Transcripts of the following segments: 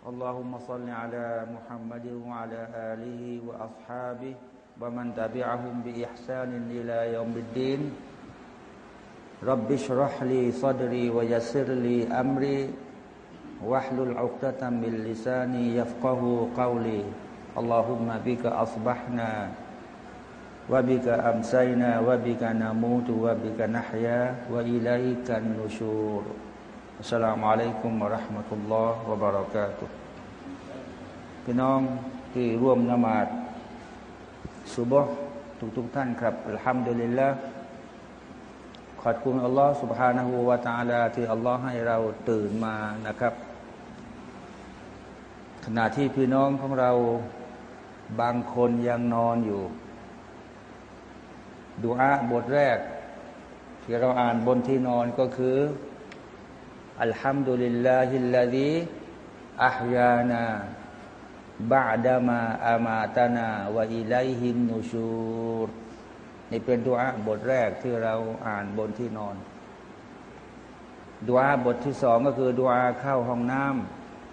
اللهم صل على محمد وعلى آله وأصحابه ومن تبعهم بإحسان إلى يوم الدين. رب اشرح لي صدري ويسر لي أمري. واحلل عقدة من لساني يفقه قولي. اللهم بك أصبحنا وبك أمسينا وبك نموت وبك نحيا وإليك النشور. السلام عليكم ورحمة الله وبركاته พี่น้องที่ร่วมนมาดสุบฮ์ทุกทุกท่านครับอัลฮัมดุลิลละขอบคุณอัลลอฮ์ سبحانه และ تعالى ที่อัลลอฮ์ให้เราตื่นมานะครับ ขณะที่พี่น้องของเราบางคนยังนอนอยู่ดูอาบทแรก ที่เราอ่านบนที่นอนก็คือ อัลฮัมดุลิลลาฮิลลาดีอัฮยานาบาดามาอามาตานาวะอิไลฮิมนูชูรนี่เป็นดูอาบทแรกที่เราอ่านบนที่นอนดูอาบทที่สองก็คือดูอาเข้าห้องน้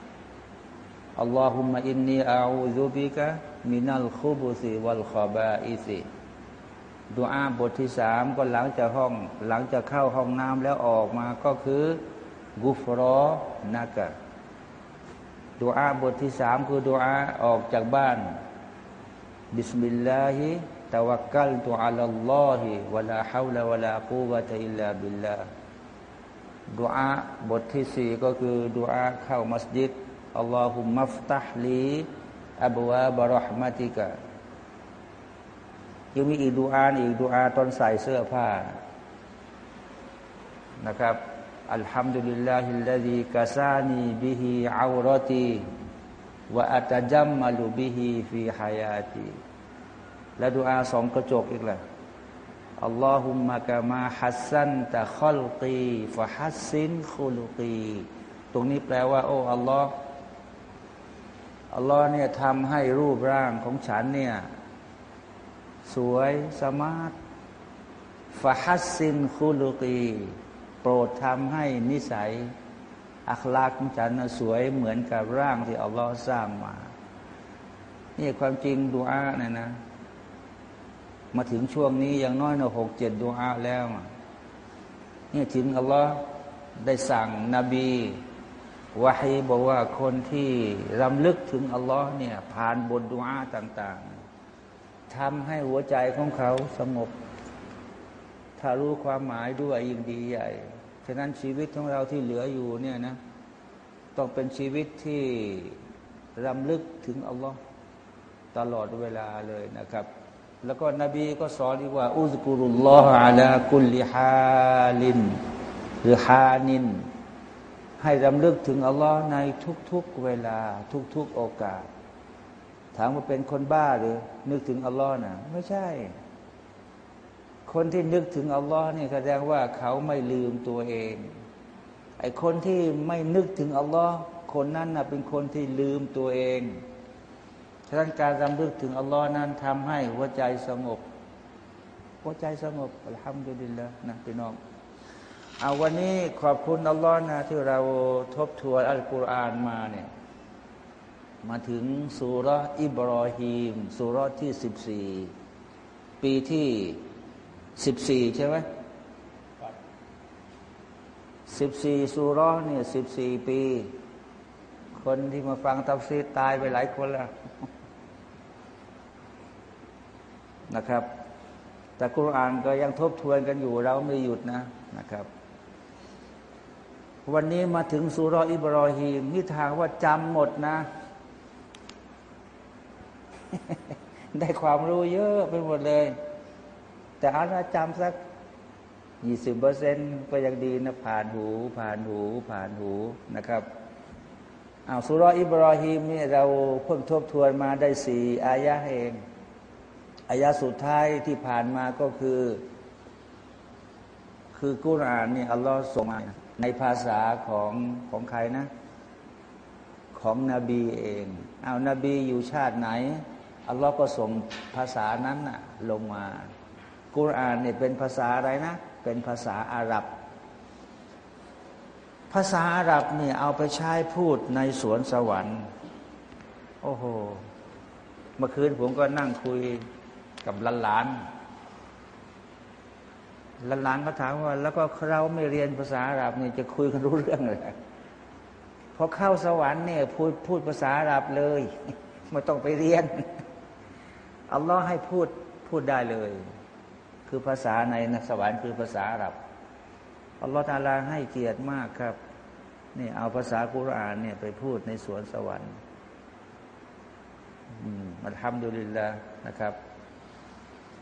ำอัลลอฮุมะอินนีอาอูซุบิกะมินัลคุบุซิวัลขบาอิซิดูอาบทที่สามก็หลังจากห้อง หลังจากเข้าห้องน้ำแล้วออกมาก็คือ غفرانكดูอาบทที่สามคือดูอาออกจากบ้านبسم الله توكلت على الله ولا حول ولا قوة إلا باللهดูอาบทที่สี่ก็คือดูอาเข้ามัสยิดاللهم افتح لي أبواب رحمتك ยังมีอีกดูอาอีกดูอาตอนใส่เสื้อผ้านะครับ อัลฮัมดุลิลลาฮิลลาดีกาซานีบิฮิอาวรตีวะอัตจัมมาลูบิฮิฟีฮายาตีและดูอาสองกระจกอีกแหละاللهم كما حسنت خلقي فحسن خلقيตรงนี้แปลว่า โอ้อัลลอฮ์อัลลอฮ์เนี่ยทำให้รูปร่างของฉันเนี่ย สวยสมาร์ทฟะฮัสซินคุลกี รดทำให้นิสัย อัคลากของฉันสวยเหมือนกับร่างที่อัลลอฮ์สร้างมา นี่ความจริงดูอาเนี่ยนะ มาถึงช่วงนี้อย่างน้อยนะหกเจ็ดดูอาแล้วนี่ถึงอัลลอฮ์ได้สั่งนบีวะฮีบอกว่าคนที่รำลึกถึงอัลลอฮ์เนี่ย ผ่านบทดูอาต่าง ๆทำให้หัวใจของเขาสงบถ้ารู้ความหมายด้วยยิ่งดีใหญ่ ฉะนั้นชีวิตของเราที่เหลืออยู่เนี่ยนะต้องเป็นชีวิตที่รำลึกถึงอัลลอฮ์ตลอดเวลาเลยนะครับ แล้วก็นบีก็สอนอีกว่า อุสกุรุลลอฮ์อาลากุลิฮาลิน หรือฮานิน ให้รำลึกถึงอัลลอฮ์ในทุกๆเวลาทุกๆโอกาส ถามว่าเป็นคนบ้าหรือ นึกถึงอัลลอฮ์นะไม่ใช่ คนที่นึกถึงอัลลอฮ์นี่แสดงว่าเขาไม่ลืมตัวเอง ไอ้คนที่ไม่นึกถึงอัลลอฮ์คนนั้นนะเป็นคนที่ลืมตัวเองฉะนั้นการรำลึกถึงอัลลอฮ์นั้นทำให้หัวใจสงบ หัวใจสงบอัลฮัมดุลิลละนะพี่น้องเอาวันนี้ขอบคุณอัลลอฮ์นะที่เราทบทวนอัลกุรอานมาเนี่ยมาถึงสุรอิบรอฮีมสุรที่สิบสี่ปีที่ สิบสี่ใช่ไหมสิบสี่สุรเนี่ยสิบสี่ปี คนที่มาฟังตัฟซีตายไปหลายคนแล้วนะครับ แต่กุรอานก็ยังทบทวนกันอยู่เราไม่หยุดนะนะครับ วันนี้มาถึงสุรอิบรอฮีมนี่ทางว่าจำหมดนะ ได้ความรู้เยอะไปหมดเลย แต่อานาจำสักยี่สิบเปอร์เซ็นก็ยังดีนะผ่านหู ผ่านหู ผ่านหูนะครับอาสุรอิบรอฮิมนี่เราเพิ่งทบทวนมาได้สี่อายะเองอายะสุดท้ายที่ผ่านมาก็คือ คือกุรอานนี่อัลลอฮ์ส่งมาในภาษาของของใครนะ ของนบีเองเอานบีอยู่ชาติไหนอัลลอฮ์ก็ส่งภาษานั้นนะลงมา กุรอานเนี่ยเป็นภาษาอะไรนะ เป็นภาษาอาหรับ ภาษาอาหรับเนี่ยเอาไปใช้พูดในสวนสวรรค์ โอ้โห เมื่อคืนผมก็นั่งคุยกับหลานหลานหลานก็ถามว่า แล้วก็เราไม่เรียนภาษาอาหรับเนี่ยจะคุยกันรู้เรื่องเลยพอเข้าสวรรค์เนี่ยพูดพูดภาษาอาหรับเลยไม่ต้องไปเรียนอัลลอฮ์ให้พูดพูดได้เลย คือภาษาในสวรรค์คือภาษาอาหรับอัลลอฮ์ตาลาให้เกียรติมากครับนี่เอาภาษากุรอานเนี่ยไปพูดในสวนสวรรค์الحمد لله นะครับ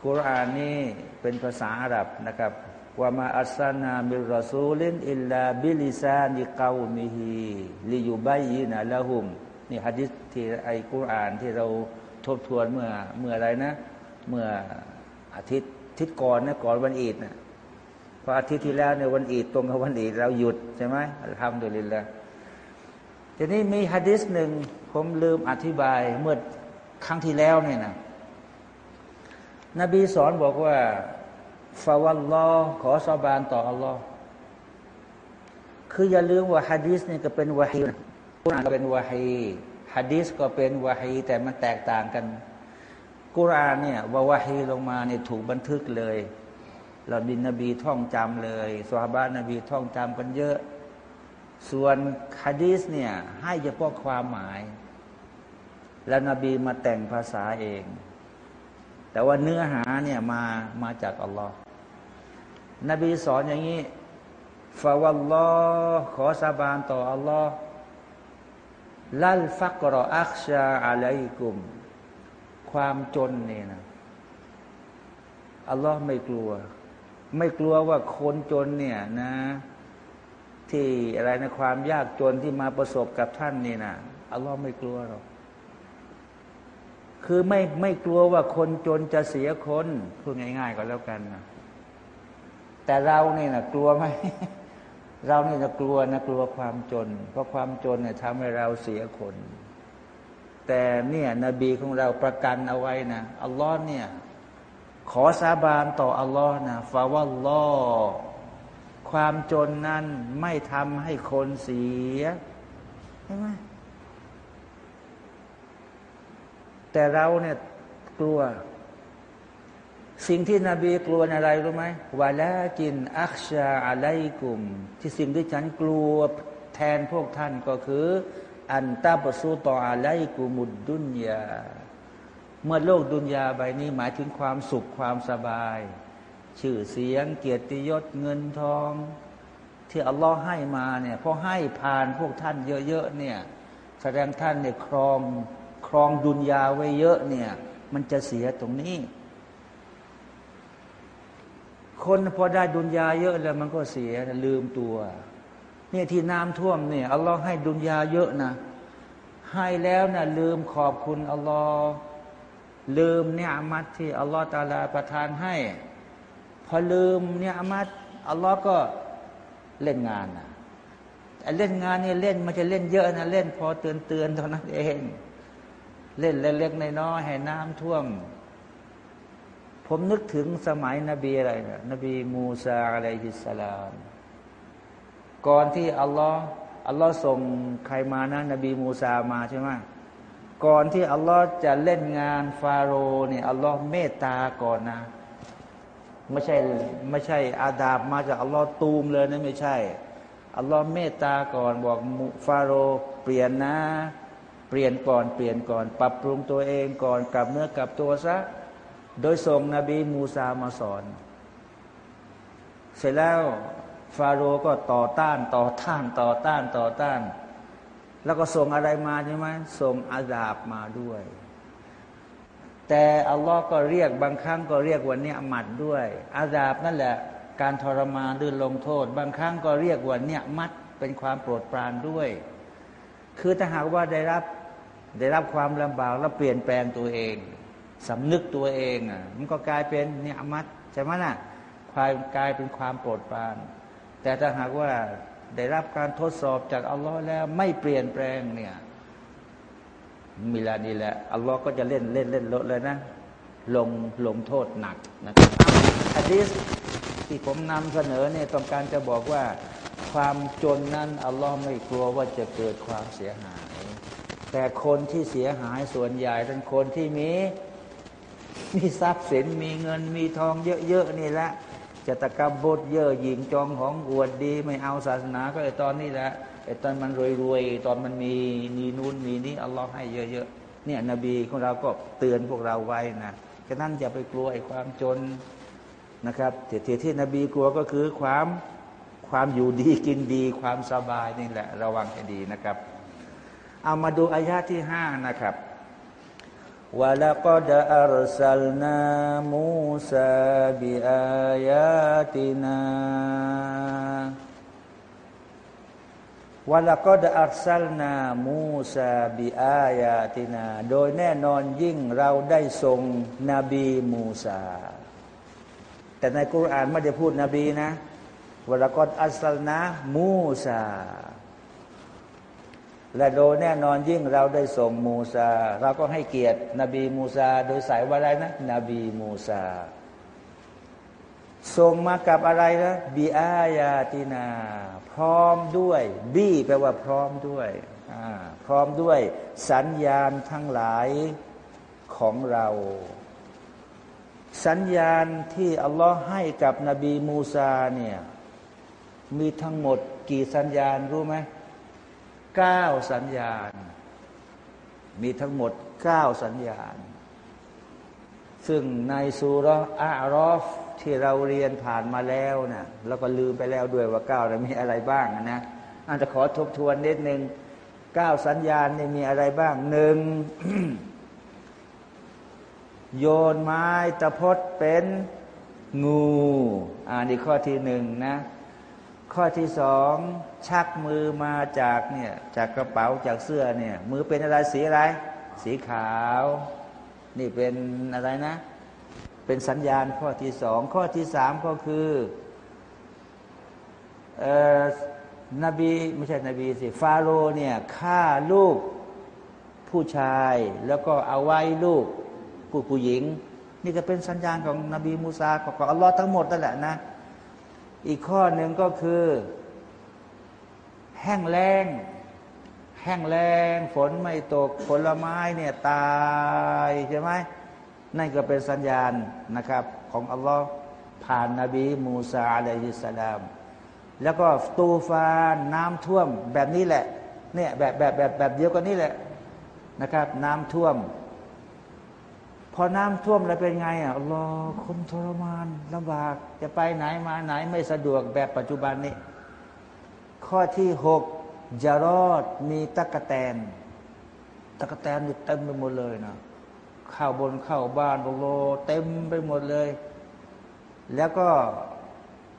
กุรอานนี่เป็นภาษาอาหรับนะครับوما أرسلنا من رسول إلا بلسان قومهลิยูบายีนะละหุมนี่ฮะดิษที่ไอกุรอานที่เราทบทวนเมื่อเมื่ออะไรนะ เมื่ออาทิตย์ ทิศก่อนนะก่อนวันอีดนะพออาทิตย์ที่แล้วเนี่ยวันอีดตรงกับวันอีดเราหยุดใช่ไหมทำโดยลินละทีนี้มีฮะดิษหนึ่งผมลืมอธิบายเมื่อครั้งที่แล้วเนี่ยนะนบีสอนบอกว่าฟาวัลลอขอสาบานต่ออัลลอฮ์คืออย่าลืมว่าฮะดีษนี่ก็เป็นวะฮีกุรอานก็เป็นวะฮีฮะดีษก็เป็นวะฮีแต่มันแตกต่างกัน กุรอานเนี่ยว่าวะฮีลงมาเนี่ยถูกบันทึกเลยเราดินนบีท่องจำเลยสวาบานนบีท่องจำกันเยอะ ส่วนฮะดีษเนี่ยให้เฉพาะความหมาย แล้วนบีมาแต่งภาษาเอง แต่ว่าเนื้อหาเนี่ยมามาจากอัลลอฮ์นบีสอนอย่างนี้ฟาวัลลอฮ์ขอสาบานต่ออัลลอฮ์ลัลฟักรออักชาอะลัยกุม ความจนเนี่ยนะอัลลอฮ์ไม่กลัว ไม่กลัวว่าคนจนเนี่ยนะ ที่อะไรนะความยากจนที่มาประสบกับท่านนี่นะอัลลอฮ์ไม่กลัวหรอกคือไม่ไม่กลัวว่าคนจนจะเสียคนพูดง่าย ๆ ก็แล้วกันนะแต่เราเนี่ยนะกลัวไหมเราเนี่ยจะกลัวนะกลัวความจน เพราะความจนเนี่ยทำให้เราเสียคน แต่เนี่ยนบีของเราประกันเอาไว้นะอัลลอฮ์เนี่ย ขอสาบานต่ออัลลอฮ์นะฟาวัลลอความจนนั้นไม่ทำให้คนเสียใช่ไหมแต่เราเนี่ยกลัว สิ่งที่นบีกลัวอะไรรู้ไหมวาลากินอักชาอะไรกุมที่สิ่งที่ฉันกลัวแทนพวกท่านก็คือ อันตาปสูต่ออะไรกุมุดดุนยา เมื่อโลกดุนยาใบนี้หมายถึงความสุขความสบาย ชื่อเสียงเกียรติยศเงินทอง ที่อัลลอฮ์ให้มาเนี่ยพอให้ผ่านพวกท่านเยอะๆเนี่ยแสดงท่านเนี่ยครองครองดุนยาไว้เยอะเนี่ย มันจะเสียตรงนี้ คนพอได้ดุนยาเยอะแล้วมันก็เสียลืมตัว เนี่ยที่น้ำท่วมเนี่ยอัลลอฮ์ให้ดุนยาเยอะนะ ให้แล้วนะลืมขอบคุณอัลลอฮ์ลืมเนี่ยอามัดที่อัลลอฮ์ตาลาประทานให้ พอลืมเนี่ยอามัดอัลลอฮ์ก็เล่นงานนะเล่นงานเนี่ยเล่นมันจะเล่นเยอะนะเล่นพอเตือนเตือนเท่านั้นเอง เล่นเล็กๆน้อยๆให้น้ำท่วม ผมนึกถึงสมัยนบีอะไรนะนบีมูซาอะลัยฮิสสลาม ก่อนที่อัลลอฮ์อัลลอฮ์ส่งใครมานะนบีมูซามาใช่ไหมก่อนที่อัลลอฮ์จะเล่นงานฟาโรห์เนี่ยอัลลอฮ์เมตตาก่อนนะไม่ใช่ไม่ใช่อาดาบมาจากอัลลอฮ์ตูมเลยนะไม่ใช่อัลลอฮ์เมตตาก่อนบอกฟาโรห์เปลี่ยนนะ เปลี่ยนก่อนเปลี่ยนก่อน ปรับปรุงตัวเองก่อนกลับเนื้อกลับตัวซะโดยส่งนบีมูซามาสอน เสร็จแล้ว ฟาโรห์ก็ต่อต้านต่อต้านต่อต้านต่อต้าน แล้วก็ส่งอะไรมาใช่ไหมส่งอาดาบมาด้วย แต่อัลลอฮ์ก็เรียกบางครั้งก็เรียกว่าเนี่ยมัดด้วย อาดาบนั่นแหละ การทรมานหรือลงโทษ บางครั้งก็เรียกว่าเนี่ยมัดเป็นความโปรดปรานด้วย คือถ้าหากว่าได้รับได้รับความลำบากแล้วเปลี่ยนแปลงตัวเองสำนึกตัวเองอะมันก็กลายเป็นเนี่ยมัดใช่ไหมน่ะความกลายเป็นความโปรดปราน แต่ถ้าหากว่าได้รับการทดสอบจากอัลลอฮ์แล้วไม่เปลี่ยนแปลงเนี่ยมิลานี่แหละอัลลอฮ์ก็จะเล่นเล่นเล่นลดเลยนะ ลงลงโทษหนักนะครับฮะดีษที่ผมนำเสนอเนี่ยต้องการจะบอกว่าความจนนั้นอัลลอฮ์ไม่กลัวว่าจะเกิดความเสียหาย แต่คนที่เสียหายส่วนใหญ่เป็นคนที่มีมีทรัพย์สินมีเงินมีทองเยอะๆนี่แหละ จะตะกบดเยอะหยิงจองของอวดดี ไม่เอาศาสนาก็ไอตอนนี้แหละไอตอนมันรวยๆตอนมันมีนีนู่นมีนี้อัลลอฮ์ให้เยอะๆเนี่ยนบีของเราก็เตือนพวกเราไว้นะฉะนั้นอย่าไปกลัวไอ้ความจนนะครับที่ที่นบีกลัวก็คือความความอยู่ดีกินดี ความสบายนี่แหละ ระวังให้ดีนะครับ เอามาดูอายาที่ห้านะครับ ولقد أرسلنا موسى بآياتنا ولقد أرسلنا موسى بآياتنا โดยแน่นอนยิ่งเราได้ส่งนบีมูซาแต่ในกุรอานไม่ได้พูดนบีนะวลากอดอัสลนะมูซา และโดยแน่นอนยิ่งเราได้ส่งมูซา เราก็ให้เกียรติ นบีมูซา โดยสายว่าอะไรนะ นบีมูซาส่งมากับอะไรนะบีอายาตินา พร้อมด้วย บีแปลว่าพร้อมด้วยพร้อมด้วยสัญญาณทั้งหลายของเรา สัญญาณที่อัลลอฮ์ให้กับนบีมูซาเนี่ยมีทั้งหมดกี่สัญญาณรู้ไหม เก้าสัญญาณ มีทั้งหมดเก้าสัญญาณ ซึ่งในสุรอารอฟที่เราเรียนผ่านมาแล้วนะแล้วก็ลืมไปแล้วด้วยว่าเก้ามีอะไรบ้างนะอาจจะขอทบทวนนิดหนึ่งเก้าสัญญาณนี่มีอะไรบ้างหนึ่งโยนไม้ตะพดเป็นงูอ่านี่ข้อที่หนึ่งนะ ข้อที่สอง ชักมือมาจากเนี่ยจากกระเป๋าจากเสื้อเนี่ย มือเป็นอะไรสีอะไร สีขาว นี่เป็นอะไรนะ เป็นสัญญาณข้อที่สองข้อที่สามก็คือเออนบีไม่ใช่นบีสิฟาโรเนี่ยฆ่าลูกผู้ชาย แล้วก็เอาไว้ลูกผู้ผู้หญิง นี่ก็เป็นสัญญาณของนบีมูซาของอัลลอฮ์ทั้งหมดนั่นแหละนะ อีกข้อหนึ่งก็คือ แห้งแล้ง แห้งแล้ง ฝนไม่ตกผลไม้เนี่ยตายใช่ไหมนั่นก็เป็นสัญญาณนะครับ ของอัลลอฮ์ผ่านนาบีมูซาอะลัยฮิสสลาม แล้วก็ตูฟานน้ำท่วมแบบนี้แหละเนี่ยแบบแบบแบบแบบเดียวกันนี่แหละนะครับ น้ำท่วม พอน้ำท่วมแล้วเป็นไงอะรอคนทรมานลำบากจะไปไหนมาไหนไม่สะดวกแบบปัจจุบันนี้ ข้อที่หกจารอดมีตะกะแตนตะกะแตนนี่เต็มไปหมดเลยนะข้าวบนข้าวบ้านโลเต็มไปหมดเลย แล้วก็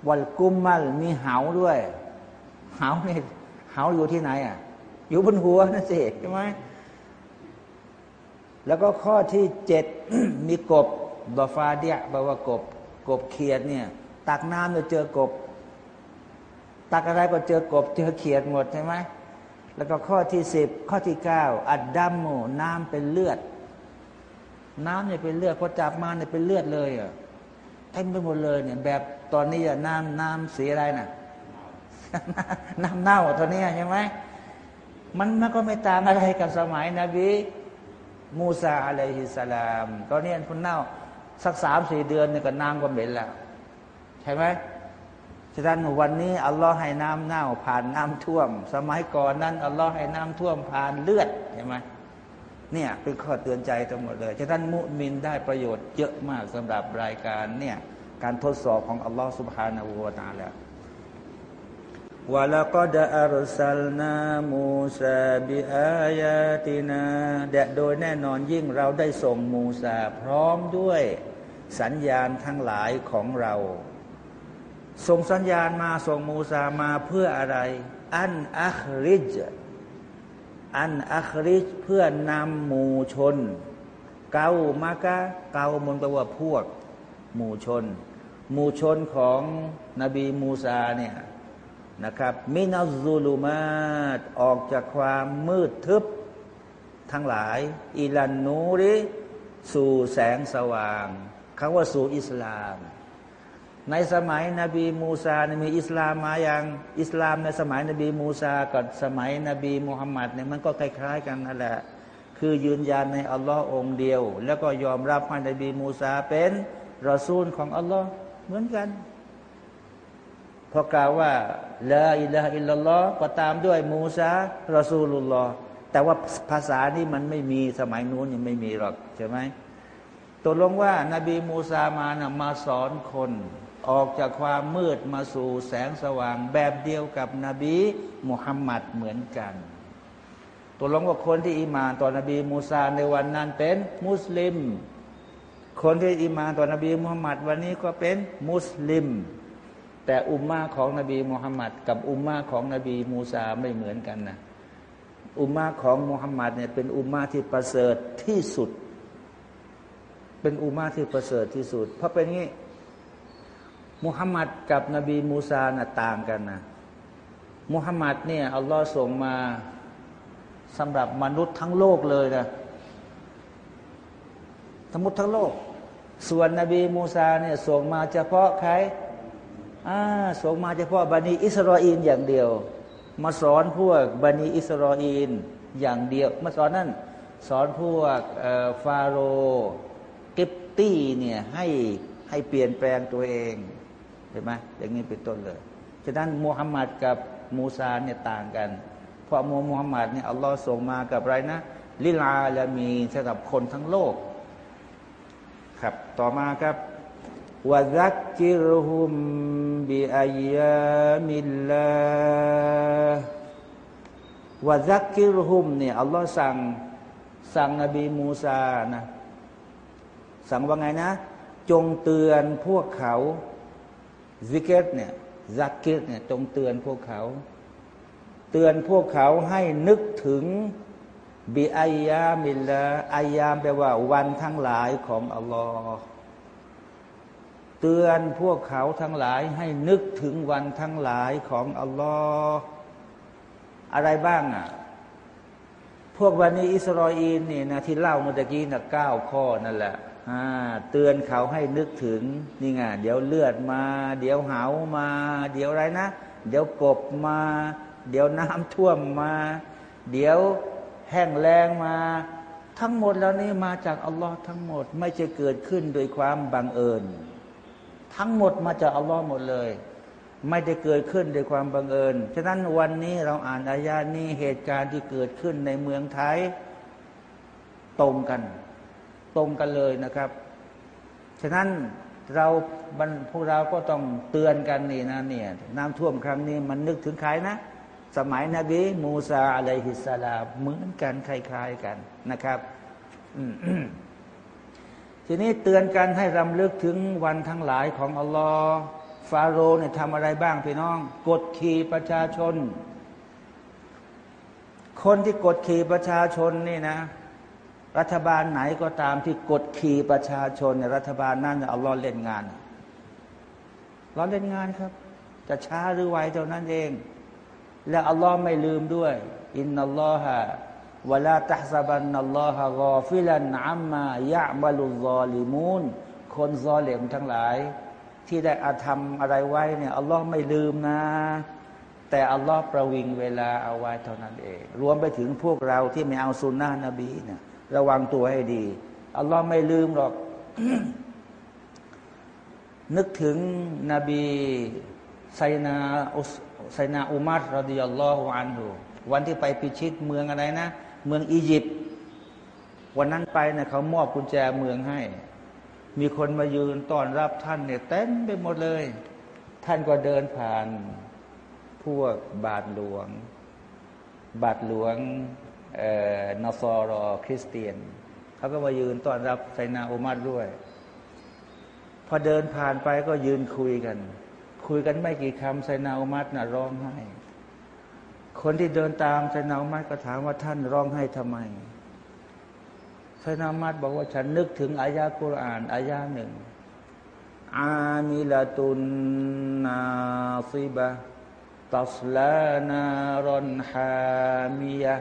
วัลกุมมัลมีเหาด้วยเหาเนี่ยเหาอยู่ที่ไหนอะ อยู่บนหัวนั่นสิใช่ไหมแล้วก็ข้อที่เจ็ดมีกบบาฟาเดียแปลว่ากบ กบเขียดเนี่ยตักน้ำจะเจอกบ ตักอะไรก็เจอกบเจอเขียดหมดใช่ไหมแล้วก็ข้อที่สิบข้อที่เก้าอัดดัมโมน้ำเป็นเลือด น้ำเนี่ยเป็นเลือดพอจับมาเนี่ยเป็นเลือดเลยอะเต็มไปหมดเลยเนี่ยแบบตอนนี้อะน้ำน้ำสีอะไรน่ะน้ำเน่าตอนนี้ใช่ไหมมันมันก็ไม่ต่างอะไรกับสมัยนบีมูซาอะลัยฮิสลาม ตอนนี้คุณเน่าสักสามสี่เดือนเนี่ยก็น้ำก็เหม็นแล้ว ใช่ไหม ฉะนั้นวันนี้อัลลอฮ์ให้น้ำเน่าผ่านน้ำท่วม สมัยก่อนนั้นอัลลอฮ์ให้น้ำท่วมผ่านเลือดใช่ไหมเนี่ยเป็นข้อเตือนใจทั้งหมดเลยฉะนั้นมุมินได้ประโยชน์เยอะมากสำหรับรายการเนี่ยการทดสอบของอัลลอฮ์สุบฮานาอูวาตาแล้ววะลักดอัลสัลนามูซาบิอายาตินาแดะโดยแน่นอนยิ่งเราได้ส่งมูซาพร้อมด้วยสัญญาณทั้งหลายของเรา ส่งสัญญาณมาส่งมูซามาเพื่ออะไร อันอัคริจอันอัคริชเพื่อนำหมู่ชน เกามากะเกามันแปลว่าพวก หมู่ชน หมู่ชนของนบีมูซาเนี่ยนะครับมินาซูลูมาตออกจากความมืดทึบ ทั้งหลาย อิลันนูริ สู่แสงสว่างคำว่าสู่อิสลาม ในสมัยนบีมูซามีอิสลามมาอย่างอิสลามในสมัยนบีมูซากับสมัยนบีมุฮัมมัดเนี่ยมันก็คล้ายๆกันนั่นแหละคือยืนยันในอัลลอฮ์องเดียว แล้วก็ยอมรับให้นบีมูซาเป็นรอซูลของอัลลอฮ์เหมือนกัน พอกล่าวว่าละอิละอิลลอฮ์ก็ตามด้วยมูซารอซูลุลลอฮ์แต่ว่าภาษานี้มันไม่มีสมัยนู้นยังไม่มีหรอกใช่ไหมตกลงว่านาบีมูซามานะมาสอนคน ออกจากความมืดมาสู่แสงสว่างแบบเดียวกับนบีมุฮัมมัดเหมือนกันตกลงว่าคนที่อิมานต่อนบีมูซาในวันนั้นเป็นมุสลิม คนที่อิมานต่อนบีมุฮัมมัดวันนี้ก็เป็นมุสลิม แต่อุมมาของนบีมุฮัมมัดกับอุมมาของนบีมูซาไม่เหมือนกันนะอุมมาของมุฮัมมัดเนี่ยเป็นอุมมาที่ประเสริฐที่สุด เป็นอุมมาที่ประเสริฐที่สุด เพราะเป็นงี้ มุฮัมมัดกับนบีมูซาน่ะต่างกันนะมุฮัมมัดเนี่ยอัลลอฮ์ส่งมาสำหรับมนุษย์ทั้งโลกเลยนะทั้งหมดทั้งโลก ส่วนนบีมูซาเนี่ยส่งมาเฉพาะใครอ่าส่งมาเฉพาะบันิอิสราเอลอย่างเดียว มาสอนพวกบันิอิสราเอลอย่างเดียว มาสอนนั่นสอนพวกฟาโรกิปตี้เนี่ยให้ให้เปลี่ยนแปลงตัวเอง เห็นไหมอย่างนี้เป็นต้นเลยฉะนั้นมูฮัมหมัดกับมูซาเนี่ยต่างกัน เพราะมูฮัมหมัดเนี่ยอัลลอฮ์ส่งมากับไรนะ ลิลาและมีสำหรับคนทั้งโลก ครับต่อมาครับวะซักกิรฮุมบิอายามิลลาวะซักกิรฮุมเนี่ยอัลลอฮ์สั่งสั่งนบีมูซานะสั่งว่าไงนะ จงเตือนพวกเขา ذكر เนี่ย ذكر เนี่ยจงเตือนพวกเขา เตือนพวกเขาให้นึกถึงبأيام الله أيام แปลว่าวันทั้งหลายของอัลลอฮ์เตือนพวกเขาทั้งหลายให้นึกถึงวันทั้งหลายของอัลลอฮ์อะไรบ้างอะ พวกวันนี้อิสราเอลนี่นะที่เล่าเมื่อกี้นะเก้าข้อนั่นแหละ เตือนเขาให้นึกถึงนี่ไงเดี๋ยวเลือดมา เดี๋ยวเหามา เดี๋ยวอะไรนะ เดี๋ยวกบมา เดี๋ยวน้ำท่วมมา เดี๋ยวแห้งแล้งมา ทั้งหมดแล้วนี่มาจากอัลลอฮ์ทั้งหมด ไม่จะเกิดขึ้นโดยความบังเอิญ ทั้งหมดมาจากอัลลอฮ์หมดเลย ไม่ได้เกิดขึ้นโดยความบังเอิญฉะนั้นวันนี้เราอ่านอายานี้เหตุการณ์ที่เกิดขึ้นในเมืองไทยตรงกัน ตรงกันเลยนะครับ ฉะนั้นเราพวกเราก็ต้องเตือนกันนี่นะเนี่ยน้ำท่วมครั้งนี้มันนึกถึงใครนะ สมัยนบีมูซาอะลัยฮิสสลามเหมือนกันคล้ายๆกันนะครับทีนี้เตือนกันให้รำลึกถึงวันทั้งหลายของอัลลอฮ์ฟาโรห์เนี่ยทำอะไรบ้างพี่น้อง กดขี่ประชาชน คนที่กดขี่ประชาชนนี่นะ รัฐบาลไหนก็ตามที่กดขี่ประชาชนเนี่ยรัฐบาลนั่นเอัลลอฮ์เล่นงานเราเล่นงานครับ จะช้าหรือไวเท่านั้นเอง และอัลลอฮ์ไม่ลืมด้วย อินนัลลอฮะวลาตัซบันนัลลอฮะกอฟิลันอัมมายะบาลุลอลิมูนคนซอเลมทั้งหลาย ที่ได้อาธรรมอะไรไว้เนี่ยอัลลอฮ์ไม่ลืมนะ แต่อัลลอฮ์ประวิงเวลาเอาไว้เท่านั้นเอง รวมไปถึงพวกเราที่ไม่เอาสุนนะนบีเนี่ย ระวังตัวให้ดี อัลลอฮ์ไม่ลืมหรอก นึกถึงนบีไซนาไซนาอุมัรรดิยัลลอฮุอันฮุวันที่ไปพิชิตเมืองอะไรนะ เมืองอียิปต์วันนั้นไปนะ่ยเขามอบกุญแจเมืองให้ มีคนมายืนต้อนรับท่านเนี่ยเต็มไปหมดเลย ท่านก็เดินผ่านพวกบาทหลวง บาทหลวง นอซอรอคริสเตียน เขาก็มายืนต้อนรับไซนาอุมัดด้วย พอเดินผ่านไปก็ยืนคุยกัน คุยกันไม่กี่คำไซนาอุมัดน่ะร้องไห้ คนที่เดินตามไซนาอุมัดก็ถามว่าท่านร้องให้ทำไมไซนาอุมัดบอกว่าฉันนึกถึงอายะกุรอานอายะหนึ่งอามิลตุนนาซิบะตัสลานารอนฮามียะ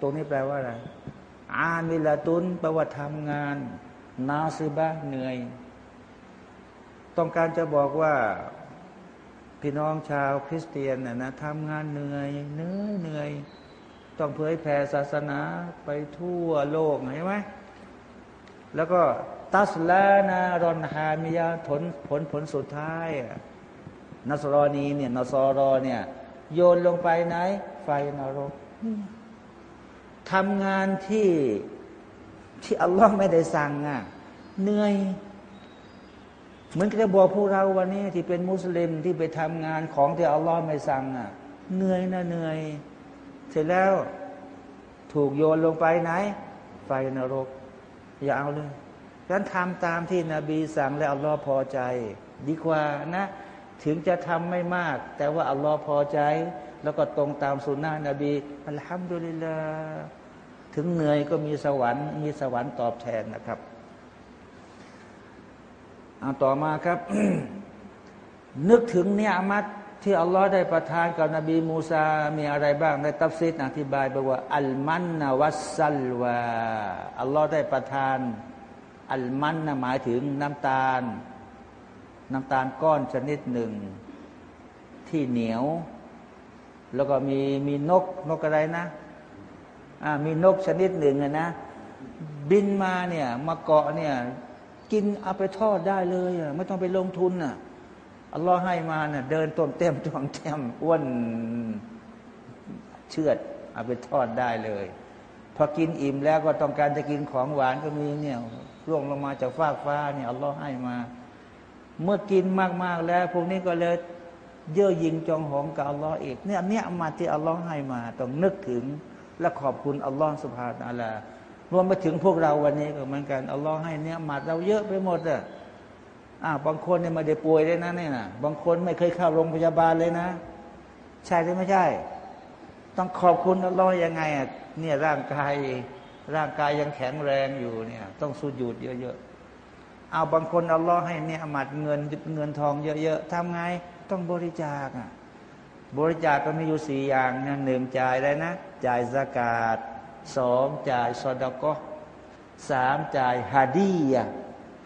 ตรงนี้แปลว่าอะไรอามิลตุนแปลว่าทำงาน นาซิบะเหนื่อย ต้องการจะบอกว่าพี่น้องชาวคริสเตียนนะนะทำงานเหนื่อยเหนื่อยเหนื่อย ต้องเผยแผ่ศาสนาไปทั่วโลกเห็นไหมแล้วก็ตัสลานารอนฮามิยาผลผลผลสุดท้ายนัสรอนีเนี่ยนสรอเนี่ย โยนลงไปไหน ไฟนรก ทำงานที่ที่อัลลอฮ์ไม่ได้สั่งอะเหนื่อยเหมือนกับอกพวกเราวันนี้ที่เป็นมุสลิมที่ไปทำงานของที่อัลลอฮ์ไม่สั่งอะเหนื่อยนะเหนื่อย เสร็จแล้วถูกโยนลงไปไหน ไฟนรก อย่าเอาเลยฉันทำตามที่นบีสั่งและอัลลอฮ์พอใจ ดีกว่านะ ถึงจะทำไม่มาก แต่ว่าอัลลอฮ์พอใจ แล้วก็ตรงตามสุนนะนบีอัลฮัมดุลิลลา ถึงเหนื่อยก็มีสวรรค์มีสวรรค์ตอบแทนนะครับเอาต่อมาครับ นึกถึงเนี่ยอมัดที่อัลลอฮ์ได้ประทานกับนบีมูซา มีอะไรบ้างในตัฟซีดอธิบายบอกว่า อัลมันนวัสซัลวาอัลลอฮ์ได้ประทาน อัลมันนะหมายถึงน้ำตาล น้ำตาลก้อนชนิดหนึ่ง ที่เหนียว แล้วก็มีมีนกนกอะไรนะ มีนกชนิดหนึ่งนะ บินมาเนี่ยมาเกาะเนี่ย กินเอาไปทอดได้เลยอะไม่ต้องไปลงทุนอะอัลลอฮ์ให้มาเนี่ยเดินต้มเต็มจ้วงเต็มอ้วนเชือดเอาไปทอดได้เลย พอกินอิ่มแล้วก็ต้องการจะกินของหวานก็มีเนี่ยร่วงลงมาจากฟากฟ้าเนี่ยอัลลอฮ์ให้มา เมื่อกินมากๆแล้ว พวกนี้ก็เลยเย่อยิงจองหองกับอัลลอฮ์อีกเนี่ยเนี่ยมาที่อัลลอฮ์ให้มา ต้องนึกถึง และขอบคุณอัลลอฮ์สุภาพอัลลรวมไปถึงพวกเราวันนี้ก็เหมือนกันอัลลอฮ์ให้เนี่ยมาเราเยอะไปหมดอะอ่าบางคนเนี่ยมาได้ป่วยเลยนะเนี่ยนะบางคนไม่เคยเข้าโรงพยาบาลเลยนะ ใช่หรือไม่ใช่ ต้องขอบคุณอัลลอฮ์ยังไงอะเนี่ยร่างกายร่างกายยังแข็งแรงอยู่เนี่ย ต้องสู้หยุดเยอะๆเอาบางคนอัลลอฮ์ให้เนี่ยมัดเงินเงินทองเยอะๆทำไงต้องบริจาคอะบริจาคก็มีอยู่สี่อย่างนะหนึ่งจ่ายอะไรนะ จ่ายสกาดสองจ่ายซอดก็สามจ่ายฮาดียะ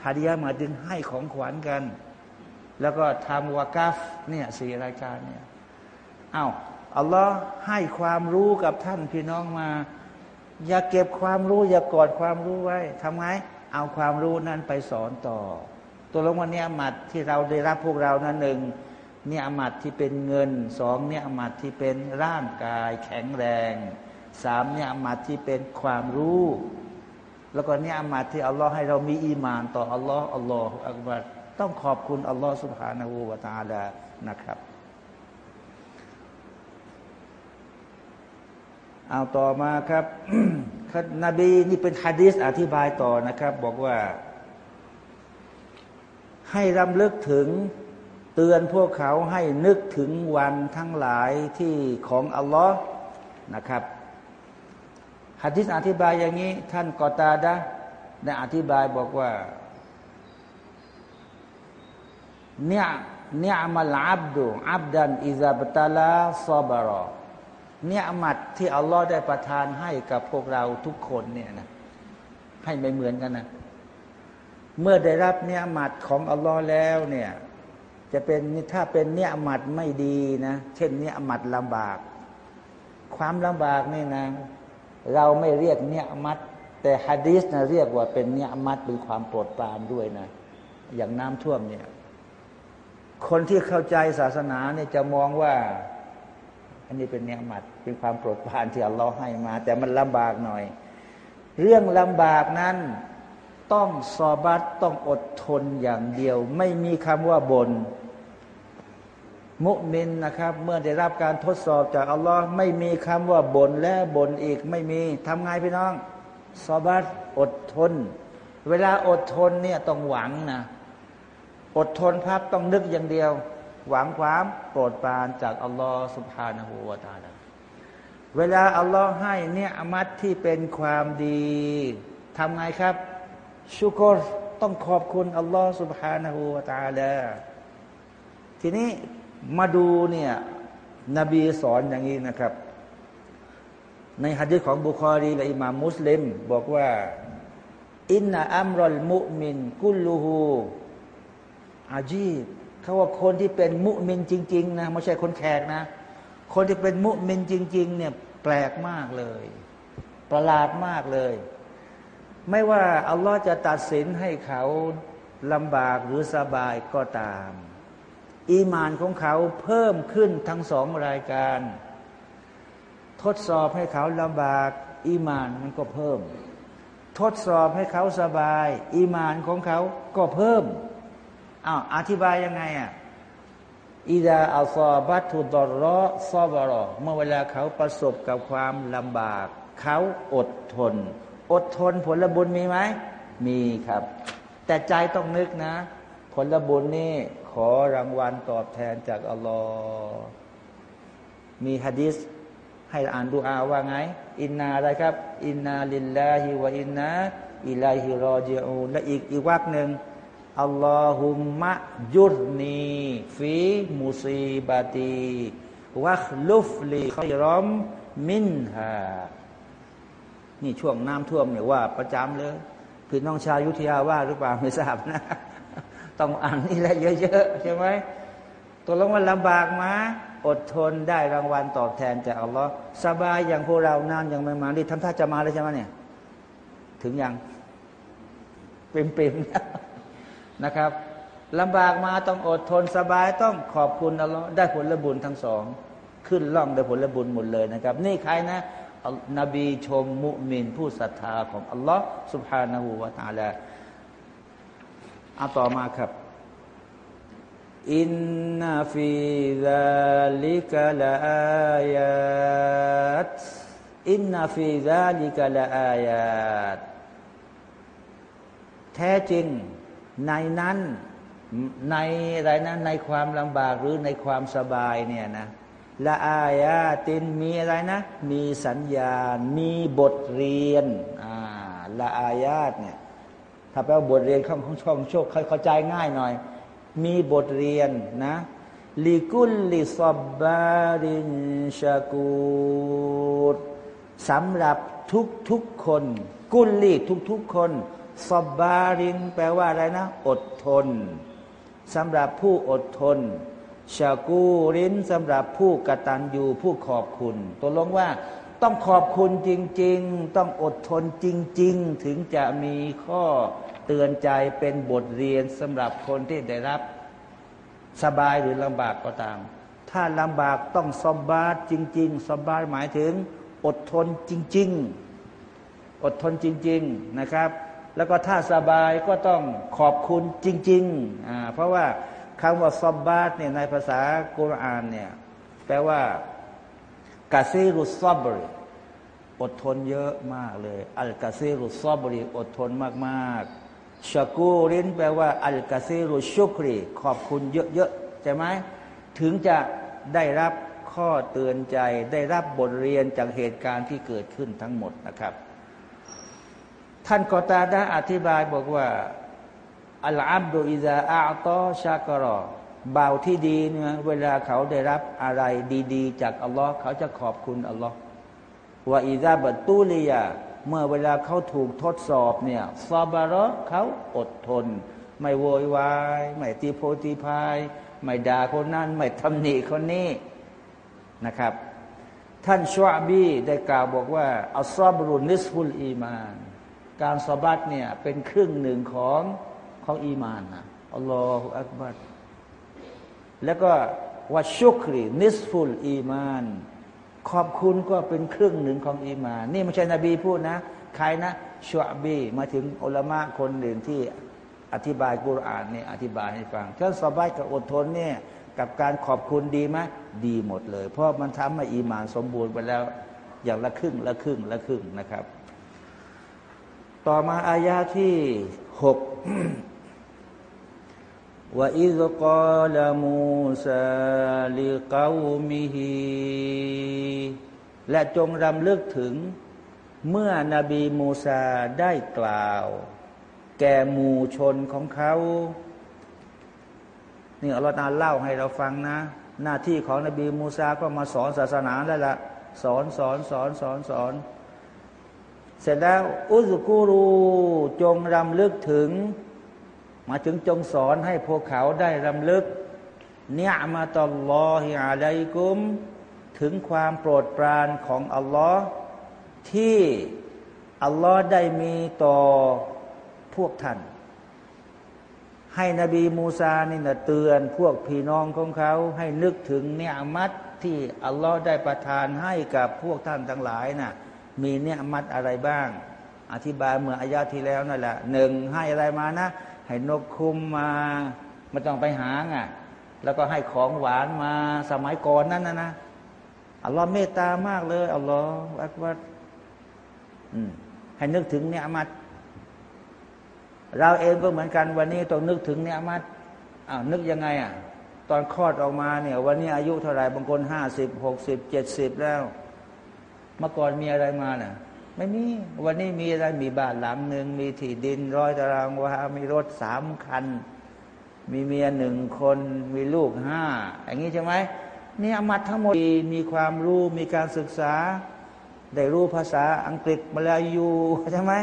ฮาดียะมาดึงให้ของขวัญกัน แล้วก็ทำวากัฟเนี่ยสี่รายการเนี่ยอา้าวอัลลอฮ์ให้ความรู้กับท่านพี่น้องมา อย่าเก็บความรู้ อย่ากอดความรู้ไว้ทำไงเอาความรู้นั้นไปสอนต่อ ตัวลงวันนี้มัดที่เราได้รับพวกเรานั้นหนึ่ง เนี่ยอมัดที่เป็นเงินสองเนี่ยอมัดที่เป็นร่างกายแข็งแรงสามเนี่ยอามาที่เป็นความรู้ แล้วก็เนี่ยอามาที่อัลลอฮ์ให้เรามีอีมานต่ออัลลอฮ์อัลลอฮ์อักบัรต้องขอบคุณอัลลอฮ์สุบฮานาหูวาตาลานะครับ เอาต่อมาครับนบีนี่เป็นฮะดีษอธิบายต่อนะครับ บอกว่า ให้รำลึกถึง เตือนพวกเขาให้นึกถึงวันทั้งหลายที่ของอัลลอฮ์นะครับฮะดิษอธิบายอย่างนี้ ท่านกอตาดะได้อธิบายบอกว่าเนี่ยเนี่ยมัลอับดุอับดันอิซาบตาลาซอบารอเนี่ยมัดที่อัลลอฮ์ได้ประทานให้กับพวกเราทุกคนเนี่ยนะให้ไม่เหมือนกันนะเมื่อได้รับเนี่ยมัดของอัลลอฮ์แล้วเนี่ย จะเป็นถ้าเป็นเนี่ยมัดไม่ดีนะเช่นเนี่ยมัดลำบาก ความลำบากนี่นะ เราไม่เรียกเนียมัด แต่ฮะดีสนะเรียกว่าเป็นเนียมัดเป็นความโปรดปรานด้วยนะ อย่างน้ำท่วมเนี่ย คนที่เข้าใจศาสนาเนี่ยจะมองว่า อันนี้เป็นเนียมัด เป็นความโปรดปรานที่อัลลอฮ์ให้มา แต่มันลำบากหน่อย เรื่องลำบากนั้นต้องสอบัตต้องอดทนอย่างเดียว ไม่มีคำว่าบน มุมินนะครับ เมื่อได้รับการทดสอบจากอัลลอฮ์ไม่มีคำว่าบ่นและบ่นอีกไม่มีทำไงพี่น้องซอบัตอดทน เวลาอดทนเนี่ยต้องหวังนะอดทนพับต้องนึกอย่างเดียว หวังความโปรดปรานจากอัลลอฮ์สุบฮานาหูวาตาลาเวลาอัลลอฮ์ให้เนี่ยอามัตที่เป็นความดีทำไงครับ ชุกรต้องขอบคุณอัลลอฮ์สุบฮานาหูวาตาลาทีนี้ มาดูเนี่ยนบีสอนอย่างนี้นะครับ ในฮะดีษของบุคอรีและอิหม่ามมุสลิม บอกว่า อินนาอัมรอลมุมิน กุลลูฮูอาจีบเขาว่าคนที่เป็นมุมินจริง ๆ นะไม่ใช่คนแขกนะ คนที่เป็นมุมินจริง ๆ เนี่ยแปลกมากเลย ประหลาดมากเลย ไม่ว่าอัลลอฮ์จะตัดสินให้เขาลำบากหรือสบายก็ตาม อีมานของเขาเพิ่มขึ้นทั้งสองรายการ ทดสอบให้เขาลำบาก อีมานมันก็เพิ่ม ทดสอบให้เขาสบาย อีมานของเขาก็เพิ่มอ้าวอธิบายยังไงอะอิดาอัลซอบัตุดอรอซอบรอเมื่อเวลาเขาประสบกับความลำบาก เขาอดทน อดทนผลบุญมีไหม มีครับ แต่ใจต้องนึกนะ ผลบุญนี่ ขอรางวัลตอบแทนจากอัลลอฮ์มีฮะดิษให้อ่านดูอาว่าไง إنا อะไรครับ อินนาลิลลาฮิวะอินนาอิลัยฮิรอจิอูและอีกอีกวักหนึ่งاللهم أجرني في مصيبتي واخلف لي خيرا منهاนี่ช่วงน้ำท่วมเนี่ยว่าประจำเลย พี่น้องชาวยุทธยาว่าหรือเปล่าไม่ทราบนะ ต้องอ่านนี่แหละเยอะๆใช่ไหมตัวลงวันลำบากมาอดทนได้รางวัลตอบแทนจากอัลลอฮ์สบายอย่างพวกเราน้ำยังไม่มาดีทำท่าจะมาเลยใช่ไหมเนี่ย ถึงยังเปรมๆนะครับลำบากมาต้องอดทนสบายต้องขอบคุณอัลลอฮ์ได้ผลบุญทั้งสอง ขึ้นล่องได้ผลบุญหมดเลยนะครับ นี่ใครนะนบีชมมุมินผู้ศรัทธาของอัลลอฮ์سبحانه وتعالى เอาต่อมาครับ إن في ذلك لآيات إن في ذلك لآيات แท้จริงในนั้นในอะไรนะในความลำบากหรือในความสบายเนี่ยนะละอายาตินมีอะไรนะ มีสัญญาณมีบทเรียนอ่าละอายาตเนี่ย ถ้าแปลว่าบทเรียนข้องช่องโชคเข้าใจง่ายหน่อย มีบทเรียนนะลิกุลลิซอบบารินชากูดสำหรับทุกทุกคน กุลลีทุกทุกคนซอบบาริน แปลว่าอะไรนะ อดทนสำหรับผู้อดทนชากูรินสำหรับผู้กตัญญูผู้ขอบคุณตัวลงว่าต้องขอบคุณจริง ๆ ต้องอดทนจริง ๆ ถึงจะมีข้อ เตือนใจเป็นบทเรียนสำหรับคนที่ได้รับสบายหรือลำบากก็ตาม ถ้าลำบากต้องสบายจริง ๆ สบายหมายถึง อดทนจริง ๆ อดทนจริง ๆนะครับ แล้วก็ถ้าสบายก็ต้องขอบคุณจริงๆเพราะว่าคำว่าซอบบาตเนี่ยในภาษากุรอานเนี่ยแปลว่ากาซีรุซอบริอดทนเยอะมากเลย อัลกาซีรุซอบริอดทนมากๆ ชากูรินแปลว่า อัลกาซีรุชุกรี ขอบคุณเยอะๆใช่ไหมถึงจะได้รับข้อเตือนใจได้รับบทเรียนจากเหตุการณ์ที่เกิดขึ้นทั้งหมดนะครับ ท่านกอตาดาอธิบายบอกว่าอัลอับดุอิซาอาตอชากรอบ่าวที่ดีเนี่ยเวลาเขาได้รับอะไรดี ๆ จากอัลลอฮ์เขาจะขอบคุณอัลลอฮ์ว่าอิซาบัตูลียา เมื่อเวลาเขาถูกทดสอบเนี่ยซาบาระเขาอดทน ไม่โวยวายไม่ตีโพตีพาย ไม่ด่าคนนั้น ไม่ตำหนิคนนี้นะครับ ท่านชวบีได้กล่าวบอกว่าالصبر نصف الإيمان การ صبر เนี่ยเป็นครึ่งหนึ่งของของอีมานนะالله أكبر แล้วก็ والشكر نصف الإيمان ขอบคุณก็เป็นครึ่งหนึ่งของอีมาน นี่ไม่ใช่นบีพูดนะ ใครนะชวบีมาถึงอัลมะคนหนึ่งที่อธิบายกุรอานเนี่ยอธิบายให้ฟังถ้าสบัดกับอดทนเนี่ยกับการขอบคุณดีไหมดีหมดเลย เพราะมันทำให้อีมานสมบูรณ์ไปแล้ว อย่างละครึ่งละครึ่งละครึ่งนะครับ ต่อมาอายาที่หก ว่าอิซกาลมูซาลิกาวมิฮิและจงรำลึกถึง เมื่อนบีมูซาได้กล่าว แก่หมู่ชนของเขานี่อัลลอฮฺเล่าให้เราฟังนะ หน้าที่ของนบีมูซาก็มาสอนศาสนาได้ละสอนสอนสอนสอนสอน เสร็จแล้ว อุสกูรูจงรำลึกถึง มาถึงจงสอนให้พวกเขาได้รำลึก เนี่ยมาตลลอฮิอาลัยกุม ถึงความโปรดปรานของอัลลอฮ์ที่อัลลอฮ์ได้มีต่อพวกท่าน ให้นบีมูซานี่นะเตือนพวกพี่น้องของเขา ให้นึกถึงเนียมัตที่อัลลอฮ์ได้ประทานให้กับพวกท่านทั้งหลายนะ่ะมีเนียมัตอะไรบ้าง อธิบายเมื่ออายาที่แล้วนั่นแหละหนึ่งให้อะไรมานะ ให้นกคุมมาไม่ต้องไปหาอะ แล้วก็ให้ของหวานมาสมัยก่อนนั่นนะนะอัลลอฮ์เมตตามากเลยอัลลอฮ์อักบัดให้นึกถึงเนี่ยมัดเราเองก็เหมือนกันวันนี้ต้องนึกถึงเนี่ยมัดอ้าวนึกยังไงอะ ตอนคลอดออกมาเนี่ย วันนี้อายุเท่าไหร่บางคนห้าสิบหกสิบเจ็ดสิบแล้ว เมื่อก่อนมีอะไรมาเน่ะ ไม่มี วันนี้มีอะไรมีบ้านหลังหนึ่งมีที่ดินร้อยตารางวา มีรถสามคัน มีเมียหนึ่งคน มีลูกห้าอย่างนี้ใช่ไหมนี่อามัดทั้งหมดมีความรู้มีการศึกษา ได้รู้ภาษาอังกฤษมาลายูใช่ไหม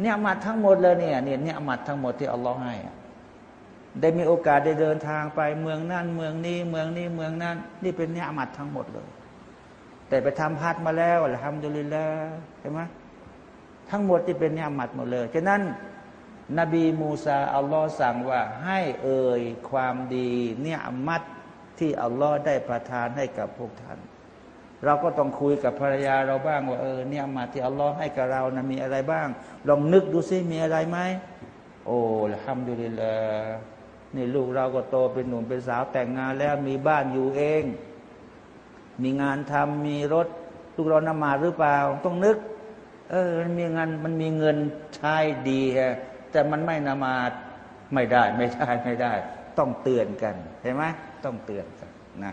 เนี่ยมัดทั้งหมดเลยเนี่ยเนี่ยเนี่ยมัดทั้งหมดที่อัลลอฮ์ให้ได้มีโอกาสได้เดินทางไปเมืองนั่นเมืองนี้ เมืองนี้เมืองนั้น นี่เป็นเนี่ยมัดทั้งหมดเลย แต่ไปทำพัดมาแล้วละทำดุลิลละใช่ไหมทั้งหมดที่เป็นเนี่ยมัดหมดเลย ฉะนั้น นบีมูซาอัลลอฮ์สั่งว่าให้เอ่ยความดีเนี่ยมัดที่อัลลอฮ์ได้ประทานให้กับพวกท่าน เราก็ต้องคุยกับภรรยาเราบ้างว่าเออเนี่ยมาที่อัลลอฮ์ให้กับเรานะมีอะไรบ้าง ลองนึกดูซิมีอะไรไหมโอ้ละทำดูดีละนี่ลูกเราก็โตเป็นหนุ่มเป็นสาวแต่งงานแล้วมีบ้านอยู่เอง มีงานทำมีรถลูกเรานมาหรือเปล่า ต้องนึก เออมันมีงานมันมีเงินใช้ดีฮะแต่มันไม่นมาดไม่ได้ไม่ได้ไม่ได้ ต้องเตือนกันเห็นไหมต้องเตือนกันนะ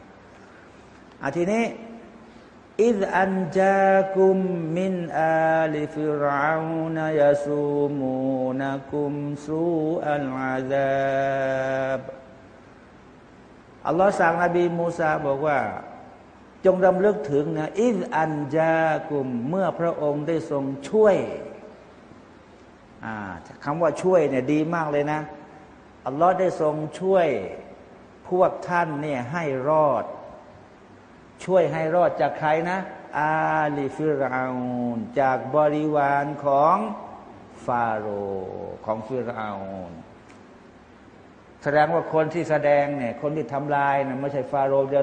อาทีนี้อิดอันจาคุมมินอาลิฟิรอาวนยาซูมูนักุมสูอัลอาซาบอัลลอฮ์สั่งนบีมูซาบอกว่า จงดำลึกถึงนะอิดอันจาคุมเมื่อพระองค์ได้ทรงช่วยคำว่าช่วยเนี่ยดีมากเลยนะ อัลลอฮ์ได้ทรงช่วยพวกท่านเนี่ยให้รอด ช่วยให้รอดจากใครนะ อาลีฟิราอูนจากบริวารของฟาโรของฟิราอูน แสดงว่าคนที่แสดงเนี่ยคนที่ทำลายเนี่ยไม่ใช่ฟาโรห์จะ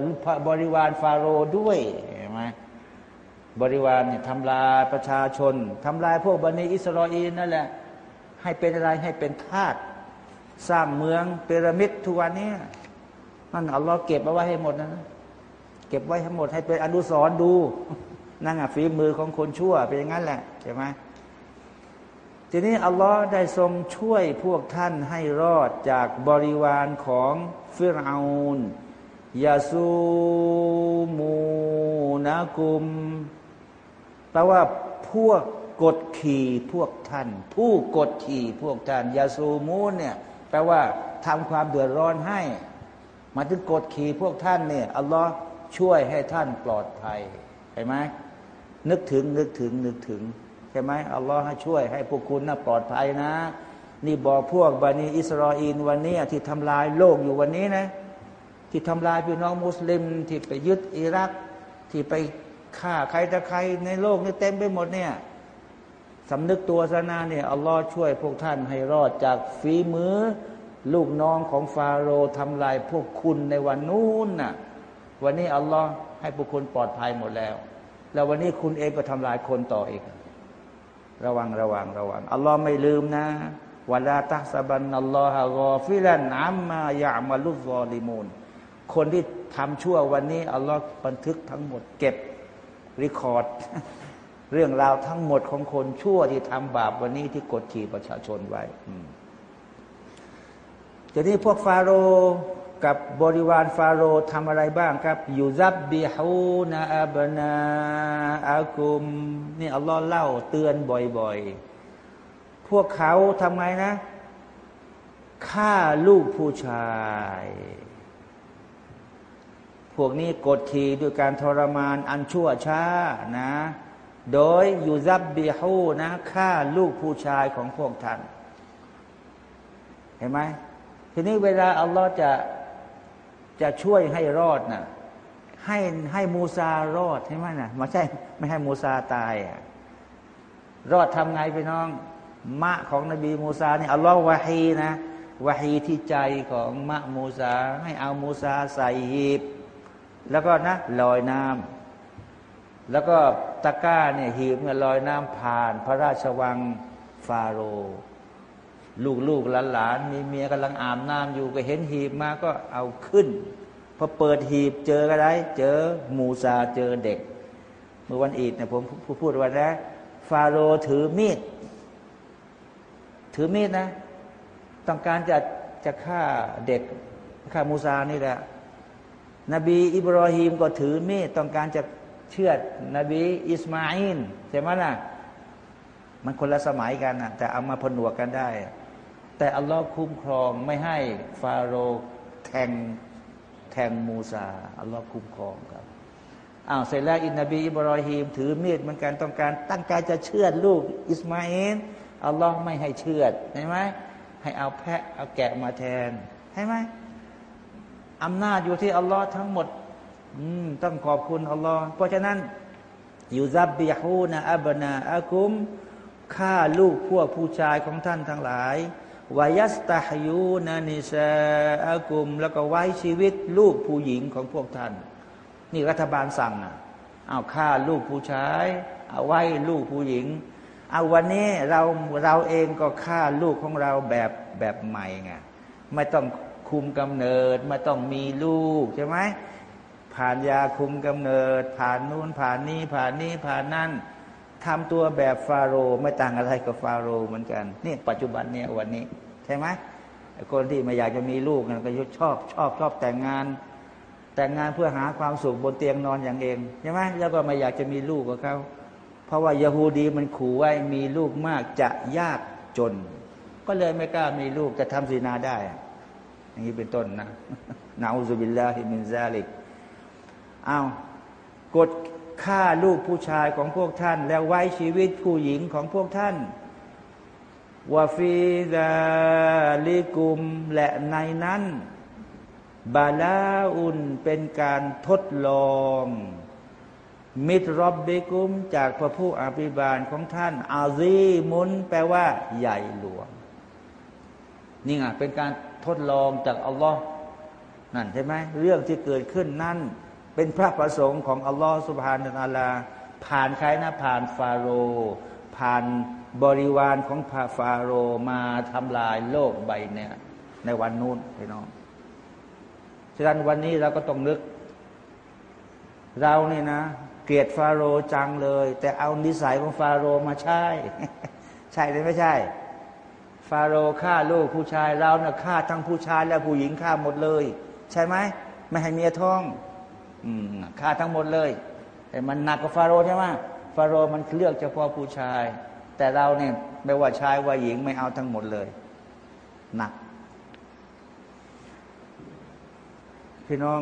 บริวารฟาโรห์ด้วยเห็นไหมบริวารเนี่ยทำลายประชาชนทำลายพวกบันิอิสราเอลนั่นแหละ ให้เป็นอะไรให้เป็นทาสสร้างเมืองพีระมิดทุกวันนี้นั่นอัลลอฮ์เก็บเอาไว้ให้หมดนะ เก็บไว้ทั้หมดให้เป็นอนุสรดูนั่งอะฝีมือของคนชั่วเป็นอย่างนั้นแหละใช่ไหม ทีนี้อัลลอฮ์ได้ทรงช่วยพวกท่านให้รอดจากบริวารของฟิรอาลยาซูมูนากุมแปลว่าพวกกดขี่พวกท่าน ผู้กดขี่พวกท่านยาซูมูนเนี่ยแปลว่าทำความเดือดร้อนให้มาถึงกดขี่พวกท่านเนี่ยอัลลอฮ์ช่วยให้ท่านปลอดภัยเห็นไหมนึกถึงนึกถึงนึกถึง ใช่ไหมอัลลอฮ์ให้ช่วยให้พวกคุณนะปลอดภัยนะ นี่บอกพวกบานีอิสราเอลวันนี้ที่ทำลายโลกอยู่วันนี้นะ ที่ทำลายพี่น้องมุสลิม ที่ไปยึดอิรัก ที่ไปฆ่าใครตะใครในโลกนี่เต็มไปหมดเนี่ยสำนึกตัวซะนาเนี่ยอัลลอฮ์ช่วยพวกท่านให้รอดจากฝีมือ ลูกน้องของฟาโรห์ทำลายพวกคุณในวันนู้นน่ะวันนี้อัลลอฮ์ให้บุคคลปลอดภัยหมดแล้ว แล้ววันนี้คุณเองก็ทำลายคนต่ออีก ระวังระวังระวังอัลลอฮ์ไม่ลืมนะولا تحسبن الله غافلا عما يعمل الظالمون คนที่ทำชั่ววันนี้อัลลอฮ์บันทึกทั้งหมดเก็บ record เรื่องราวทั้งหมดของคนชั่วที่ทำบาปวันนี้ที่กดขี่ประชาชนไว้ทีนี้พวกฟาโรห์ กับบริวารฟาโรห์ทำอะไรบ้างครับيذبحون أبناءكم นี่อัลลอฮ์เล่าเตือนบ่อยๆ พวกเขาทำไงนะฆ่าลูกผู้ชาย พวกนี้กดขี่ด้วยการทรมานอันชั่วช้านะ โดยيذبحون ฆ่าลูกผู้ชายของพวกท่าน เห็นไหมทีนี้เวลาอัลลอฮ์จะ จะช่วยให้รอดนะ่ะให้ให้มูซารอดใช่ไหมนะไม่ใช่ไม่ให้มูซาตายอะรอดทำไงพี่น้อง มะของนบีมูซาเนี่ยอัลลอฮ์วะฮีนะวะฮีที่ใจของมะมูซา ให้เอามูซาใส่หีบ แล้วก็นะลอยน้ำแล้วก็ตะก้าเนี่ยหีบเนี่ยลอยน้ำผ่าน พระราชวังฟาโร ลูกลูกหลานมีเมียกำลังอาบน้ำอยู่ก็เห็นหีบมาก็เอาขึ้นพอเปิดหีบเจออะไร เจอมูซาเจอเด็ก เมื่อวันอีดเนี่ยผมพูดวันนะฟาโรถือมีด ถือมีดนะ ต้องการจะจะฆ่าเด็กฆ่ามูซานี่แหละ นบีอิบรอฮีมก็ถือมีดต้องการจะเชือดนบีอิสมาอีลใช่ไหมล่ะมันคนละสมัยกันนะแต่เอามาผนวกกันได้ แต่อัลลอฮ์คุ้มครองไม่ให้ฟาโรห์แทงแทงมูซาอัลลอฮ์คุ้มครองครับอ้าวเสร็จแล้วอินนบีอิบรอฮีมถือมีดเหมือนกันต้องการ ตั้งใจจะเชือดลูกอิสมาอีลอัลลอฮ์ไม่ให้เชือดเห็นไหมให้เอาแพะเอาแกะมาแทนใช่ไหมอำนาจอยู่ที่อัลลอฮ์ทั้งหมดต้องขอบคุณอัลลอฮ์เพราะฉะนั้นยูซับบิฮูนะอับนาอากุมฆ่าลูกพวกผู้ชายของท่านทั้งหลาย วายัสตาฮยูนานิซาอากุม แล้วก็ไว้ชีวิตลูกผู้หญิงของพวกท่าน นี่รัฐบาลสั่งอะเอาฆ่าลูกผู้ชาย เอาไว้ลูกผู้หญิง เอาวันนี้เราเราเองก็ฆ่าลูกของเราแบบแบบใหม่ไงไม่ต้องคุมกำเนิดไม่ต้องมีลูกใช่ไหมผ่านยาคุมกำเนิด ผ่านนู่นผ่านนี้ผ่านนี้ผ่านนั่น ทำตัวแบบฟาโรห์ไม่ต่างอะไรกับฟาโรห์เหมือนกัน นี่ปัจจุบันเนี่ยวันนี้ ใช่ไหมคนที่ไม่อยากจะมีลูกนก็ยชอบชอบชอบแต่งงาน แต่งงานเพื่อหาความสุขบนเตียงนอนอย่างเองใช่ไหมแล้วก็ไม่อยากจะมีลูกกับเขาเพราะว่ายาฮูดีมันขู่ไว้มีลูกมากจะยากจน ก็เลยไม่กล้ามีลูกจะทำซินาได้ อย่างนี้เป็นต้นนะنعوذ بالله من ذلك อ้าวกฎ ฆ่าลูกผู้ชายของพวกท่าน แล้วไว้ชีวิตผู้หญิงของพวกท่านوفي ذاลิกุมและในนั้นบาลาอุนเป็นการทดลอง มิตรรบเบกุม จากพระผู้อภิบาลของท่าน อาซีมุนแปลว่า ใหญ่หลวง นี่ไงเป็นการทดลองจากอัลลอฮ์นั่นใช่ไหมเรื่องที่เกิดขึ้นนั่น เป็นพระประสงค์ของอัลลอฮฺสุบฮานาอัลลาผ่านใครนะผ่านฟาโรห์ผ่านบริวารของพาฟาโรห์มาทำลายโลกใบเนี่ยในวันนู้นพี่น้องฉะนั้นวันนี้เราก็ต้องนึก เรานี่นะ เกลียดฟาโรห์จังเลย แต่เอานิสัยของฟาโรห์มาใช้ใช่หรือไม่ใช่ ฟาโรห์ฆ่าลูกผู้ชายเราเนะ่ยฆ่าทั้งผู้ชายและผู้หญิงฆ่าหมดเลย ใช่ไหมไม่ให้เมียท้อง ฆ่าทั้งหมดเลย แต่มันหนักกว่าฟาโรห์ใช่ไหมฟาโรห์มันเลือกเฉพาะผู้ชาย แต่เราเนี่ยไม่ว่าชายว่าหญิงไม่เอาทั้งหมดเลย หนัก พี่น้อง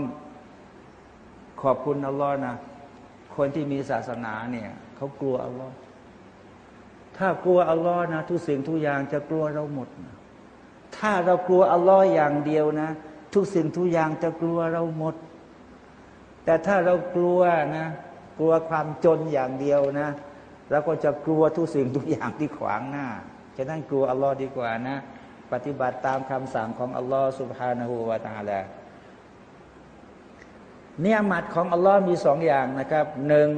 ขอบคุณอัลลอฮ์นะ คนที่มีศาสนาเนี่ยเขากลัวอัลลอฮ์ถ้ากลัวอัลลอฮ์นะ ทุกสิ่งทุกอย่างจะกลัวเราหมดนะถ้าเรากลัวอัลลอฮ์อย่างเดียวนะ ทุกสิ่งทุกอย่างจะกลัวเราหมด แต่ถ้าเรากลัวนะ กลัวความจนอย่างเดียวนะเราก็จะกลัวทุกสิ่งทุกอย่างที่ขวางหน้าฉะนั้นกลัวอัลลอฮ์ดีกว่านะ ปฏิบัติตามคำสั่งของอัลลอฮ์สุบฮานาหูวาตาลาเนี่ยมัดของอัลลอฮ์มีสองอย่างนะครับหนึ่ง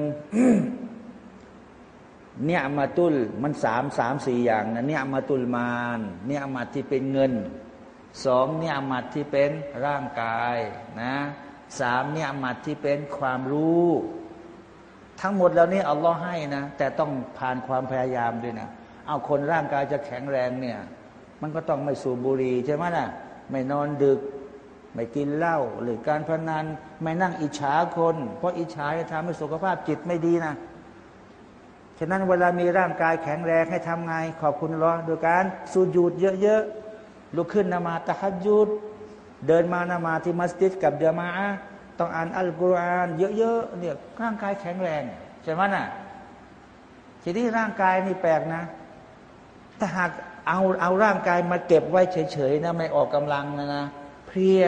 เนี่ยมาตุลมันสามสามสี่อย่างนะเนี่ยมาตุลมานเนี่ยมัดที่เป็นเงินสองเนี่ยมัดที่เป็นร่างกายนะ สามเนี่ยมัดที่เป็นความรู้ ทั้งหมดแล้วนี่อัลลอฮ์ให้นะ แต่ต้องผ่านความพยายามด้วยนะ เอาคนร่างกายจะแข็งแรงเนี่ย มันก็ต้องไม่สูบบุหรี่ใช่ไหมนะ่ะ ไม่นอนดึก ไม่กินเหล้าหรือการพนัน ไม่นั่งอิจฉาคน เพราะอิจฉาจะทำให้สุขภาพจิตไม่ดีนะฉะนั้นเวลามีร่างกายแข็งแรงให้ทำไง ขอบคุณรอโดยการสูญูดเยอะๆลุกขึ้นนมาตะฮัดยุด เดินมานามาที่มัสยิดกับเดมาต้องอ่านอัลกุรอานเยอะๆเนี่ยร่างกายแข็งแรงใช่ไหมน่ะทีนี้ร่างกายนี่แปลกนะถ้าหากเอาเอาร่างกายมาเก็บไว้เฉยๆนะไม่ออกกำลังนะนะเพลีย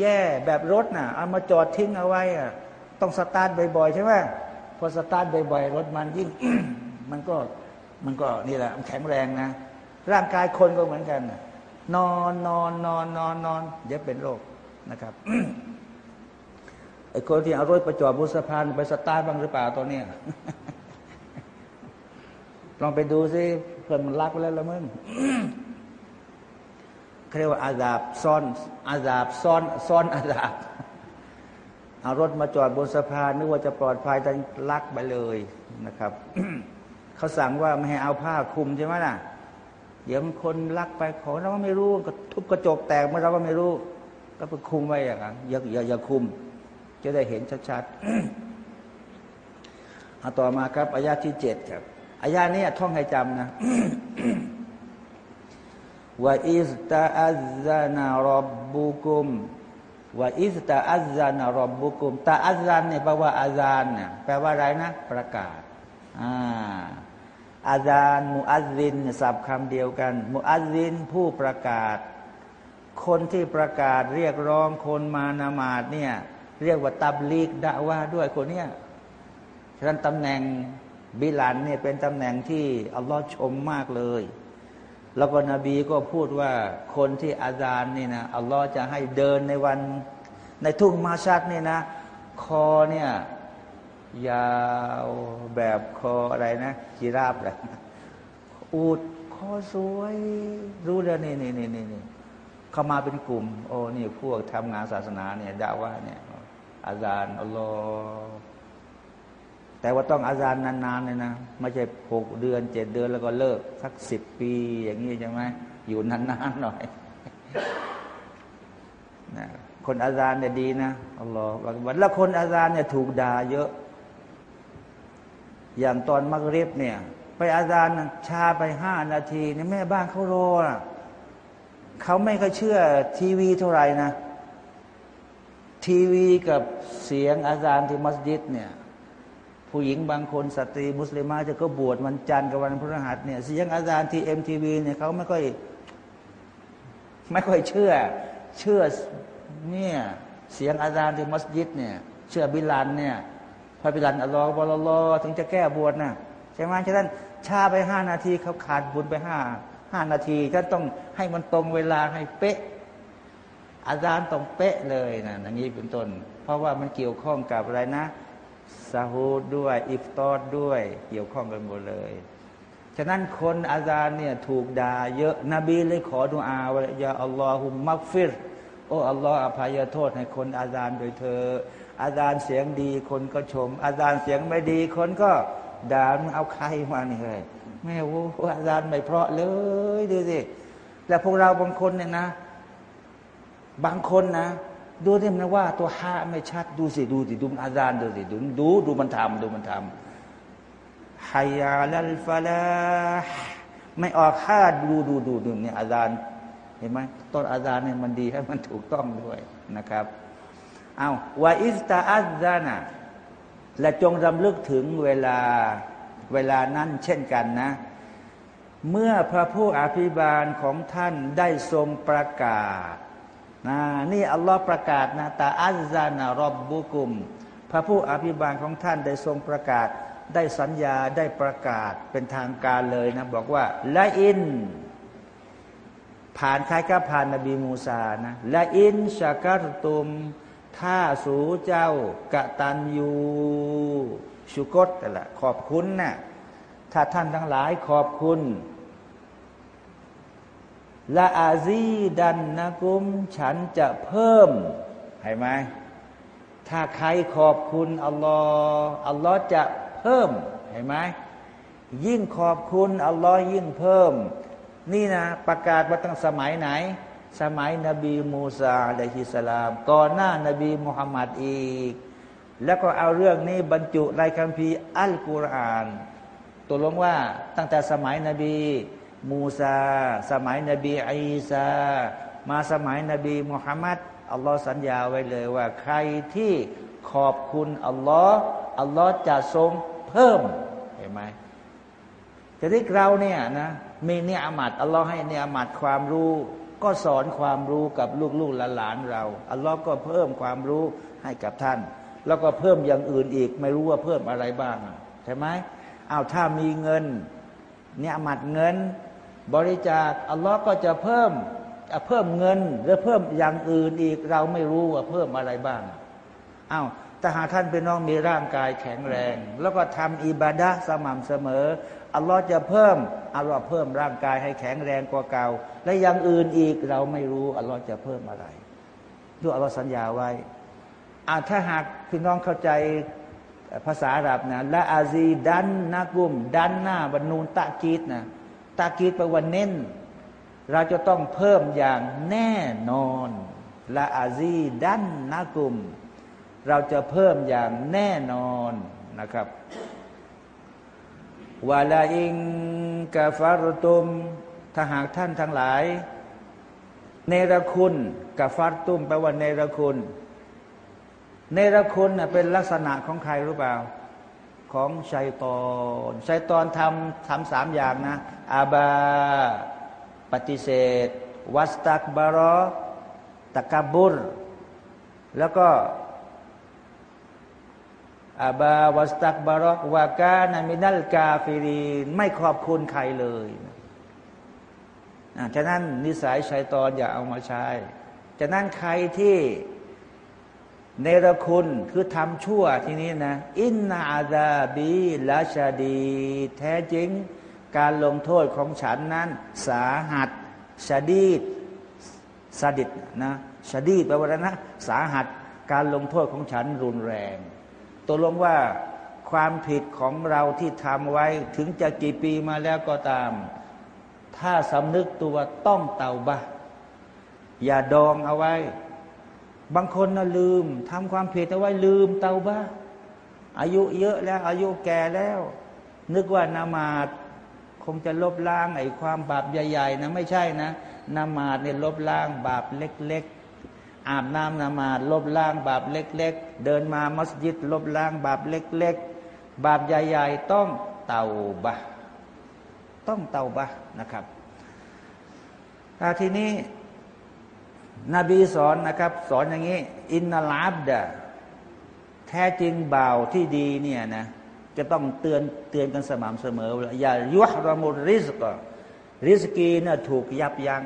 แย่แบบรถนะ่ะเอามาจอดทิ้งเอาไว้อะต้องสตาร์ทบ่อยๆใช่ไหมพอสตาร์ทบ่อยๆรถมันยิ่งมันก็มันก็นี่แหละแข็งแรงนะ ร่างกายคนก็เหมือนกัน นอนนอนนอนนอนนอนเดี๋ยวเป็นโรคนะครับไอ้คนที่เอารถไปจอดบนสะพานไปสตาร์ทบ้างหรือเปล่าตอนนี้ลองไปดูซิเพื่อนมันลักไปแล้วละมึงเขาเรียกว่าعذاب ซ้อนอาดาบซ่อนซ่อนอาดาบเอารถมาจอดบนสะพานนึกว่าจะปลอดภัยแต่ลักไปเลยนะครับเขาสั่งว่าไม่ให้เอาผ้าคลุมใช่ไหมล่ะ เดี๋ยวคนลักไปขอเราก็ไม่รู้ก็ทุบกระจกแตกเมื่อเราก็ไม่รู้ ก็ไปคุมไว้อย่างนั้นอย่าอย่าอย่าคุม จะได้เห็นชัดๆเอาต่อมาครับอายาที่เจ็ดครับอายานี้ท่องให้จำนะว่าอิสตาอัซานารบบุกุมว่าอิสตาอัซานารบบุกุมตาอัซานเนี่ยแปลว่าอาซานเนี่ยแปลว่าอะไรนะ ประกาศ อ่า อาซานมุอัซซินสับคำเดียวกัน มุอัซซินผู้ประกาศ คนที่ประกาศเรียกร้องคนมานามาดเนี่ยเรียกว่าตับลีกดะว่าด้วยคนเนี้ยฉะนั้นตำแหน่งบิลันเนี่ยเป็นตำแหน่งที่อัลลอฮ์ชมมากเลย แล้วก็นบีก็พูดว่าคนที่อาจารย์นี่นะอัลลอฮ์จะให้เดินในวัน ในทุ่งมาชัดนี่นะ คอเนี่ย ยาวแบบคออะไรนะจีราบเลยอูดคอสวย รู้แล้วนี่นี่นี่นี่นี่เข้ามาเป็นกลุ่ม โอ้นี่พวกทำงานศาสนาเนี่ยด่าว่าเนี่ยอาจารย์อัลลอฮ์แต่ว่าต้องอาจารย์นานๆเลยนะไม่ใช่หกเดือนเจ็ดเดือนแล้วก็เลิก สักสิบปี อย่างนี้ใช่ไหมอยู่นานๆหน่อยนะคนอาจารย์เนี่ยดีนะอัลลอฮฺวันแล้วคนอาจารย์เนี่ยถูกด่าเยอะ อย่างตอนมักริบเนี่ย ไปอาจารย์ชาไปห้านาทีเนี่ยแม่บ้านเขารอเขาไม่ค่อยเชื่อทีวีเท่าไหร่นะ ทีวีกับเสียงอาจารย์ที่มัสยิดเนี่ยผู้หญิงบางคนสตรีมุสลิมาจะก็บวชวันจันทร์กับวันพฤหัสเนี่ยเสียงอาจารย์ทีเอ็มทีวีเนี่ยเขาไม่ค่อยไม่ค่อยเชื่อ เชื่อเนี่ยเสียงอาจารย์ที่มัสยิดเนี่ย เชื่อบิลันเนี่ย พอบิลันอัลลอฮ์บอลลอถึงจะแก้บวชนะใช่ไหมฉะนั้นชาไปห้านาทีเขาขาดบุญไปห้าห้านาทีก็ต้องให้มันตรงเวลาให้เป๊ะ อาจารย์ต้องเป๊ะเลยนะอย่างนี้เป็นต้น เพราะว่ามันเกี่ยวข้องกับอะไรนะซาฮูดด้วย อิฟตอดด้วย เกี่ยวข้องกันหมดเลยฉะนั้นคนอาจารย์เนี่ยถูกด่าเยอะนบีเลยขอดุอาว่ายาอัลลอฮุมักฟิรโอ้อัลลอฮ์อภัยโทษให้คนอาจารย์โดยเธอ อาจารย์เสียงดีคนก็ชม อาจารย์เสียงไม่ดีคนก็ด่าเอาใครมานี่เลยแม่โอ้อาจารย์ไม่เพราะเลยดูสิแต่พวกเราบางคนเนี่ยนะ บางคนนะ ดูที่มันว่า ตัวฮาไม่ชัดดูสิดูสิดูอาจารย์ดูสิดูดูดูมันทำดูมันทำฮายาลัลฟาลาไม่ออกฮาดูดูดูดูเนี่ยอาจารย์เห็นไหมต้นอาจารย์เนี่ยมันดีให้มันถูกต้องด้วยนะครับ เอาวาอิสตาอัจานะและจงรำลึกถึงเวลาเวลานั้นเช่นกันนะ เมื่อพระผู้อภิบาลของท่านได้ทรงประกาศนะนี่อัลลอฮ์ประกาศนะตาอัซานารอบบุกุม พระผู้อภิบาลของท่านได้ทรงประกาศ ได้สัญญาได้ประกาศเป็นทางการเลยนะ บอกว่าละอิน ผ่านใครก็ผ่านนบีมูซานะละอินชากรตุม ถ้าสูเจ้ากะตันยูชุกตแต่ละขอบคุณนะ่ะถ้าท่านทั้งหลายขอบคุณละอาซีดันนะกุม ฉันจะเพิ่มเห็นไหมถ้าใครขอบคุณอัลลอฮ์อัลลอฮ์จะเพิ่มเห็นไหมยิ่งขอบคุณอัลลอฮ์ยิ่งเพิ่ม นี่นะประกาศมาตั้งสมัยไหน สมัยนบีมูซาอะลัยฮิสลาม ก่อนหน้านบีมุฮัมมัดอีก แล้วก็เอาเรื่องนี้บรรจุในคัมภีร์อัลกุรอานตัวลงว่าตั้งแต่สมัยนบีมูซา สมัยนบีอีสามาสมัยนบีมุฮัมมัดอัลลอฮ์สัญญาไว้เลยว่า ใครที่ขอบคุณอัลลอฮ์อัลลอฮ์จะทรงเพิ่มเห็นไหมจะได้เราเนี่ยนะมีเนี่ยอามัดอัลลอฮ์ให้เนี่ยอามัดความรู้ ก็สอนความรู้กับลูกๆหลานเรา อัลลอฮ์ก็เพิ่มความรู้ให้กับท่าน แล้วก็เพิ่มอย่างอื่นอีก ไม่รู้ว่าเพิ่มอะไรบ้าง ใช่ไหมเอาถ้ามีเงิน เนี่ยอามัดเงิน บริจาคอัลลอฮ์ก็จะเพิ่มเพิ่มเงินหรือเพิ่มอย่างอื่นอีก เราไม่รู้ว่าเพิ่มอะไรบ้างอา้าวแต่หากท่านเป็นน้องมีร่างกายแข็งแรง แล้วก็ทำอิบาดะสม่ำเสมอ อัลลอฮ์จะเพิ่มอัลลอฮ์เพิ่มร่างกายให้แข็งแรงกว่าเก่า และอย่างอื่นอีกเราไม่รู้อัลลอฮ์จะเพิ่มอะไรด้วยอัลลอฮ์สัญญาไว้อาถ้าหากพี่น้องเข้าใจภาษาอาหรับนะละอาซีดันนักุม ดันหน้าบรรนูนตะกีดนะตะกีดแปลว่าเน้น เราจะต้องเพิ่มอย่างแน่นอนละอาซีดันนักุม เราจะเพิ่มอย่างแน่นอนนะครับ วาลาอิงกาฟารตุม ถ้าหากท่านทั้งหลาย เนรคุณกาฟารตุมแปลว่าเนรคุณ เนรคุณเป็นลักษณะของใครรู้เปล่า ของชัยตอนชัยตอนทำทำสามอย่างนะ อาบา ปฏิเสธ วัสตักบารอตะกบุรแล้วก็ อาบาวัสตักบารอกวากานามินัลกาฟิรีนไม่ขอบคุณใครเลยฉะนั้นนิสัยชัยตอนอย่าเอามาใช้ฉะนั้นใครที่เนรคุณคือทำชั่วที่นี้นะ อินนาอาดาบีลาชาดี แท้จริงการลงโทษของฉันนั้น สาหัสชาดีดสดิดนะชาดีดแปลว่านะ สาหัสการลงโทษของฉันรุนแรง ตกลงว่าความผิดของเราที่ทำไว้ถึงจะกี่ปีมาแล้วก็ตาม ถ้าสำนึกตัวต้องเตาบะ อย่าดองเอาไว้ บางคนนะลืมทำความผิดเอาไว้ลืมเตาบะ อายุเยอะแล้ว อายุแก่แล้ว นึกว่านามาดคงจะลบล้างไอ้ความบาปใหญ่ ๆ นะไม่ใช่นะนามาดเนี่ยลบล้างบาปเล็ก ๆ อาบน้ำนมาลบล้างบาปเล็ก ๆ เดินมามัสยิด ลบล้างบาปเล็ก ๆ บาปใหญ่ ๆ ต้องเตาบะต้องเตาบะนะครับทีนี้นบีสอนนะครับ สอนอย่างนี้ อินนาลาบดะแท้จริงบ่าวที่ดีเนี่ยนะจะต้องเตือนเตือนกันสม่ำเสมอ อย่ายุหรมุริสก์ริสกีเนี่ยถูกยับยัง้ง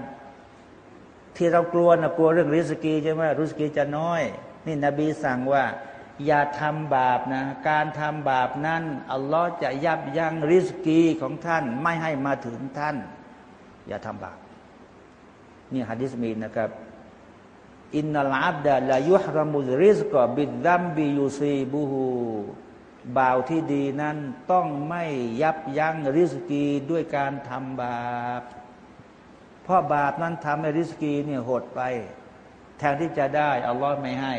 ที่เรากลัวนะกลัวเรื่องริสกีใช่ไหมริสกีจะน้อย นี่นบีสั่งว่า อย่าทำบาปนะ การทำบาปนั้นอัลลอฮ์จะยับยั้งริสกีของท่านไม่ให้มาถึงท่าน อย่าทำบาปนี่ฮะดิษมีนะครับإن العبد ليحرم الرزق بالذنب يصيبه บ่าวที่ดีนั้นต้องไม่ยับยั้งริสกีด้วยการทำบาป เพราะบาปนั้นทำให้ริสกีเนี่ยหดไป แทนที่จะได้อัลลอฮ์ไม่ให้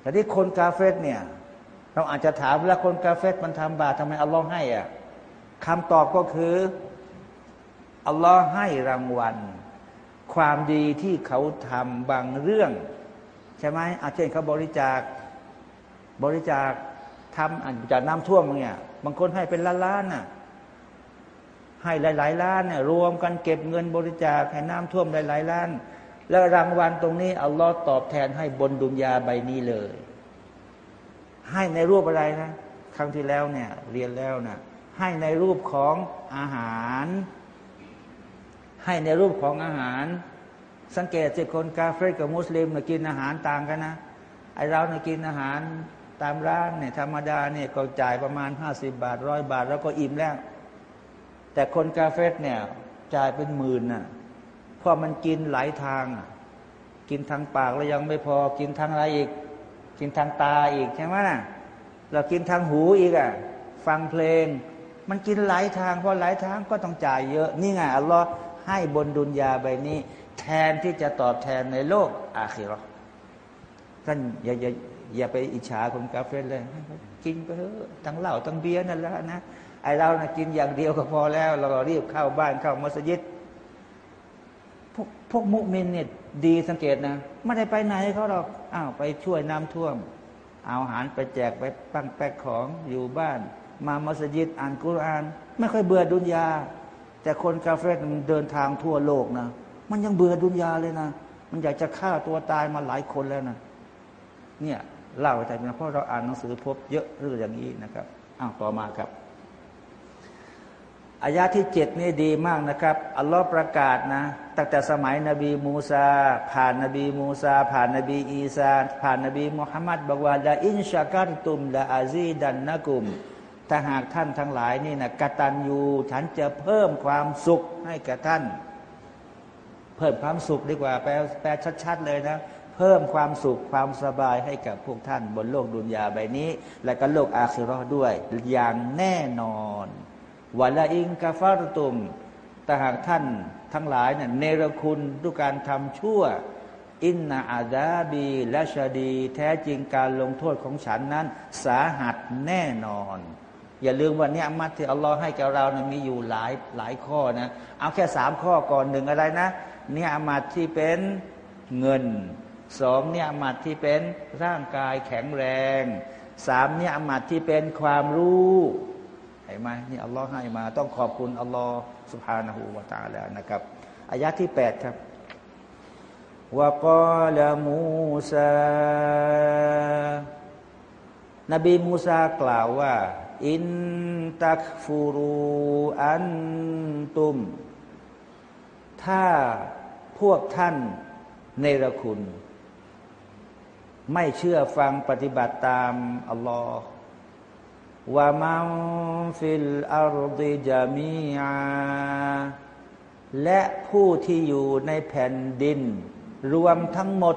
แต่ที่คนกาเฟรเนี่ย เราอาจจะถามแล้วคนกาเฟรมันทำบาปทำไมอัลลอฮ์ให้อะคำตอบก็คืออัลลอฮ์ให้รางวัล ความดีที่เขาทำบางเรื่อง ใช่ไหมอาเช่นเขาบริจาคบริจาคทำจากน้ำท่วมเนี่ยบางคนให้เป็นล้านๆน่ะ ให้หลาย ๆ ล้านเนี่ยรวมกันเก็บเงินบริจาคให้น้ำท่วมหลาย ๆ ล้าน แล้วรางวัลตรงนี้อัลลอฮ์ตอบแทนให้บนดุนยาใบนี้เลย ให้ในรูปอะไรนะ ครั้งที่แล้วเนี่ย เรียนแล้วนะให้ในรูปของอาหาร ให้ในรูปของอาหาร สังเกตสิคนกาเฟรกับมุสลิมเนี่ยกินอาหารต่างกันนะไอเราเนี่ยกินอาหารตามร้านเนี่ยธรรมดาเนี่ยก็จ่ายประมาณห้าสิบบาทร้อยบาท แล้วก็อิ่มแล้ว แต่คนกาเฟสเนี่ยจ่ายเป็นหมื่นน่ะเพราะมันกินหลายทาง กินทางปากแล้วยังไม่พอ กินทางอะไรอีก กินทางตาอีกใช่ไหมน่ะเรากินทางหูอีกอะ ฟังเพลง มันกินหลายทางเพราะหลายทางก็ต้องจ่ายเยอะ นี่ไงอัลลอฮ์ให้บนดุนยาใบนี้ แทนที่จะตอบแทนในโลกอาคิรอท่านอย่าอย่าอย่าไปอิจฉาคนกาเฟรเลย กินไปเถอะทั้งเหล้าทั้งเบียร์นั่นแหละนะ ไอเรานะกินอย่างเดียวก็พอแล้ว เรารีบเข้าบ้านเข้ามัสยิดพวกพวกมุมินเนี่ยดีสังเกตนะไม่ได้ไปไหนเขาหรอกอ้าวไปช่วยน้ำท่วม เอาอาหารไปแจกไปปั้งแปกของอยู่บ้าน มามัสยิดอ่านกุราน ไม่ค่อยเบื่อดุนยา แต่คนกาเฟมันเดินทางทั่วโลกนะ มันยังเบื่อดุนยาเลยนะ มันอยากจะฆ่าตัวตายมาหลายคนแล้วนะเนี่ยเล่าไปแต่เพราะเราอ่านหนังสือพบเยอะเรื่องอย่างนี้นะครับอ้าวต่อมาครับ อายาที่เจ็ดนี่ดีมากนะครับอัลลอฮ์ประกาศนะตั้งแต่สมัยนบีมูซา ผ่านนบีมูซา ผ่านนบีอีสาผ่านนบีมุฮัมมัดบอกว่าละอินชาการตุมละอาซีดันนะกุมถ้าหากท่านทั้งหลายนี่นะกตันยูฉันจะเพิ่มความสุขให้แก่ท่าน เพิ่มความสุขดีกว่าแปลแปลชัด ๆ เลยนะเพิ่มความสุขความสบายให้กับพวกท่าน บนโลกดุนยาใบนี้ และก็โลกอาคิรอด้วยอย่างแน่นอน วะละอิงกาฟารตุมแต่หากท่านทั้งหลายเนี่ยเนรคุณด้วยการทำชั่ว อินนาอาดาบีและชาดี แท้จริงการลงโทษของฉันนั้น สาหัสแน่นอน อย่าลืมว่าเนี่ยมัดที่อัลลอฮ์ให้แก่เรานะมีอยู่หลายหลายข้อนะเอาแค่สามข้อก่อนหนึ่งอะไรนะเนี่ยอามัดที่เป็นเงินสองเนี่ยอามัดที่เป็นร่างกายแข็งแรงสามเนี่ยอามัดที่เป็นความรู้ เห็นไหมนี่อัลลอฮ์ให้มาต้องขอบคุณอัลลอฮ์สุภาณหูวาตาแล้วนะครับอายะที่แปดครับวกาลมูซานบีมูซากล่าวว่า อินตักฟูรูอันตุม ถ้าพวกท่านเนรคุณ ไม่เชื่อฟังปฏิบัติตามอัลลอฮ์ ومن في الأرض جميعاและผู้ที่อยู่ในแผ่นดิน รวมทั้งหมด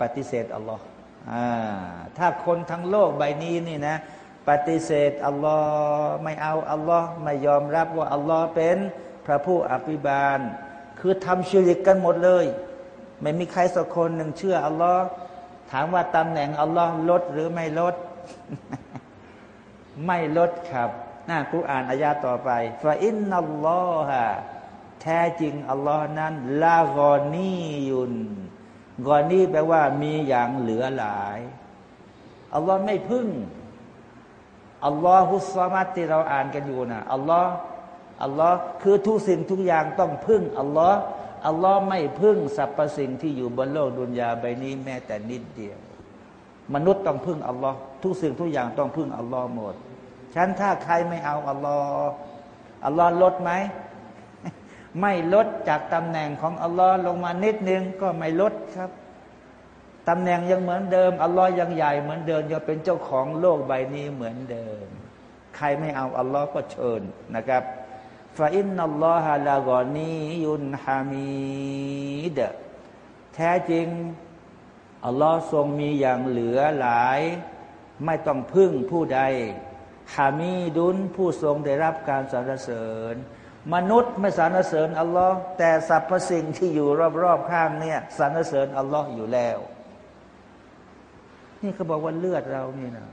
ปฏิเสธอัลลอฮ์ถ้าคนทั้งโลกใบนี้นี่นะ ปฏิเสธอัลลอฮ์ไม่เอาอัลลอฮ์ไม่ยอมรับว่าอัลลอฮ์เป็นพระผู้อภิบาล คือทำชีริกกันหมดเลย ไม่มีใครสักคนหนึ่งเชื่ออัลลอฮ์ถามว่าตำแหน่งอัลลอฮ์ลดหรือไม่ลด ไม่ลดครับหน้ากุรอานอายาต่อไปฟาอินนัลลอฮะแท้จริงอัลลอฮ์นั้นลากอนียุนกอนีแปลว่ามีอย่างเหลือหลายอัลลอฮ์ไม่พึ่งอัลลอฮุสซามัตที่เราอ่านกันอยู่นะอัลลอฮ์อัลลอฮ์คือทุกสิ่งทุกอย่างต้องพึ่งอัลลอฮ์อัลลอฮ์ไม่พึ่งสรรพสิ่งที่อยู่บนโลกดุนยาใบนี้แม้แต่นิดเดียว มนุษย์ต้องพึ่งอัลลอฮ์ทุกสิ่งทุกอย่างต้องพึ่งอัลลอฮ์หมด ฉันถ้าใครไม่เอาอัลลอฮ์อัลลอฮ์ลดไหม ไม่ลดจากตำแหน่งของอัลลอฮ์ลงมานิดนึงก็ไม่ลดครับตำแหน่งยังเหมือนเดิม อัลลอฮ์ยังใหญ่เหมือนเดิมยังเป็นเจ้าของโลกใบนี้เหมือนเดิม ใครไม่เอาอัลลอฮ์ก็เชิญนะครับฟาอินนัลลอฮะลากอนียุนฮามีดแท้จริง อัลลอฮ์ทรงมีอย่างเหลือหลาย ไม่ต้องพึ่งผู้ใด ฮามีดุนผู้ทรงได้รับการสรรเสริญ มนุษย์ไม่สรรเสริญอัลลอฮ์แต่สรรพสิ่งที่อยู่รอบๆข้างเนี่ยสรรเสริญอัลลอฮ์อยู่แล้ว นี่เขาบอกว่าเลือดเรานี่นะ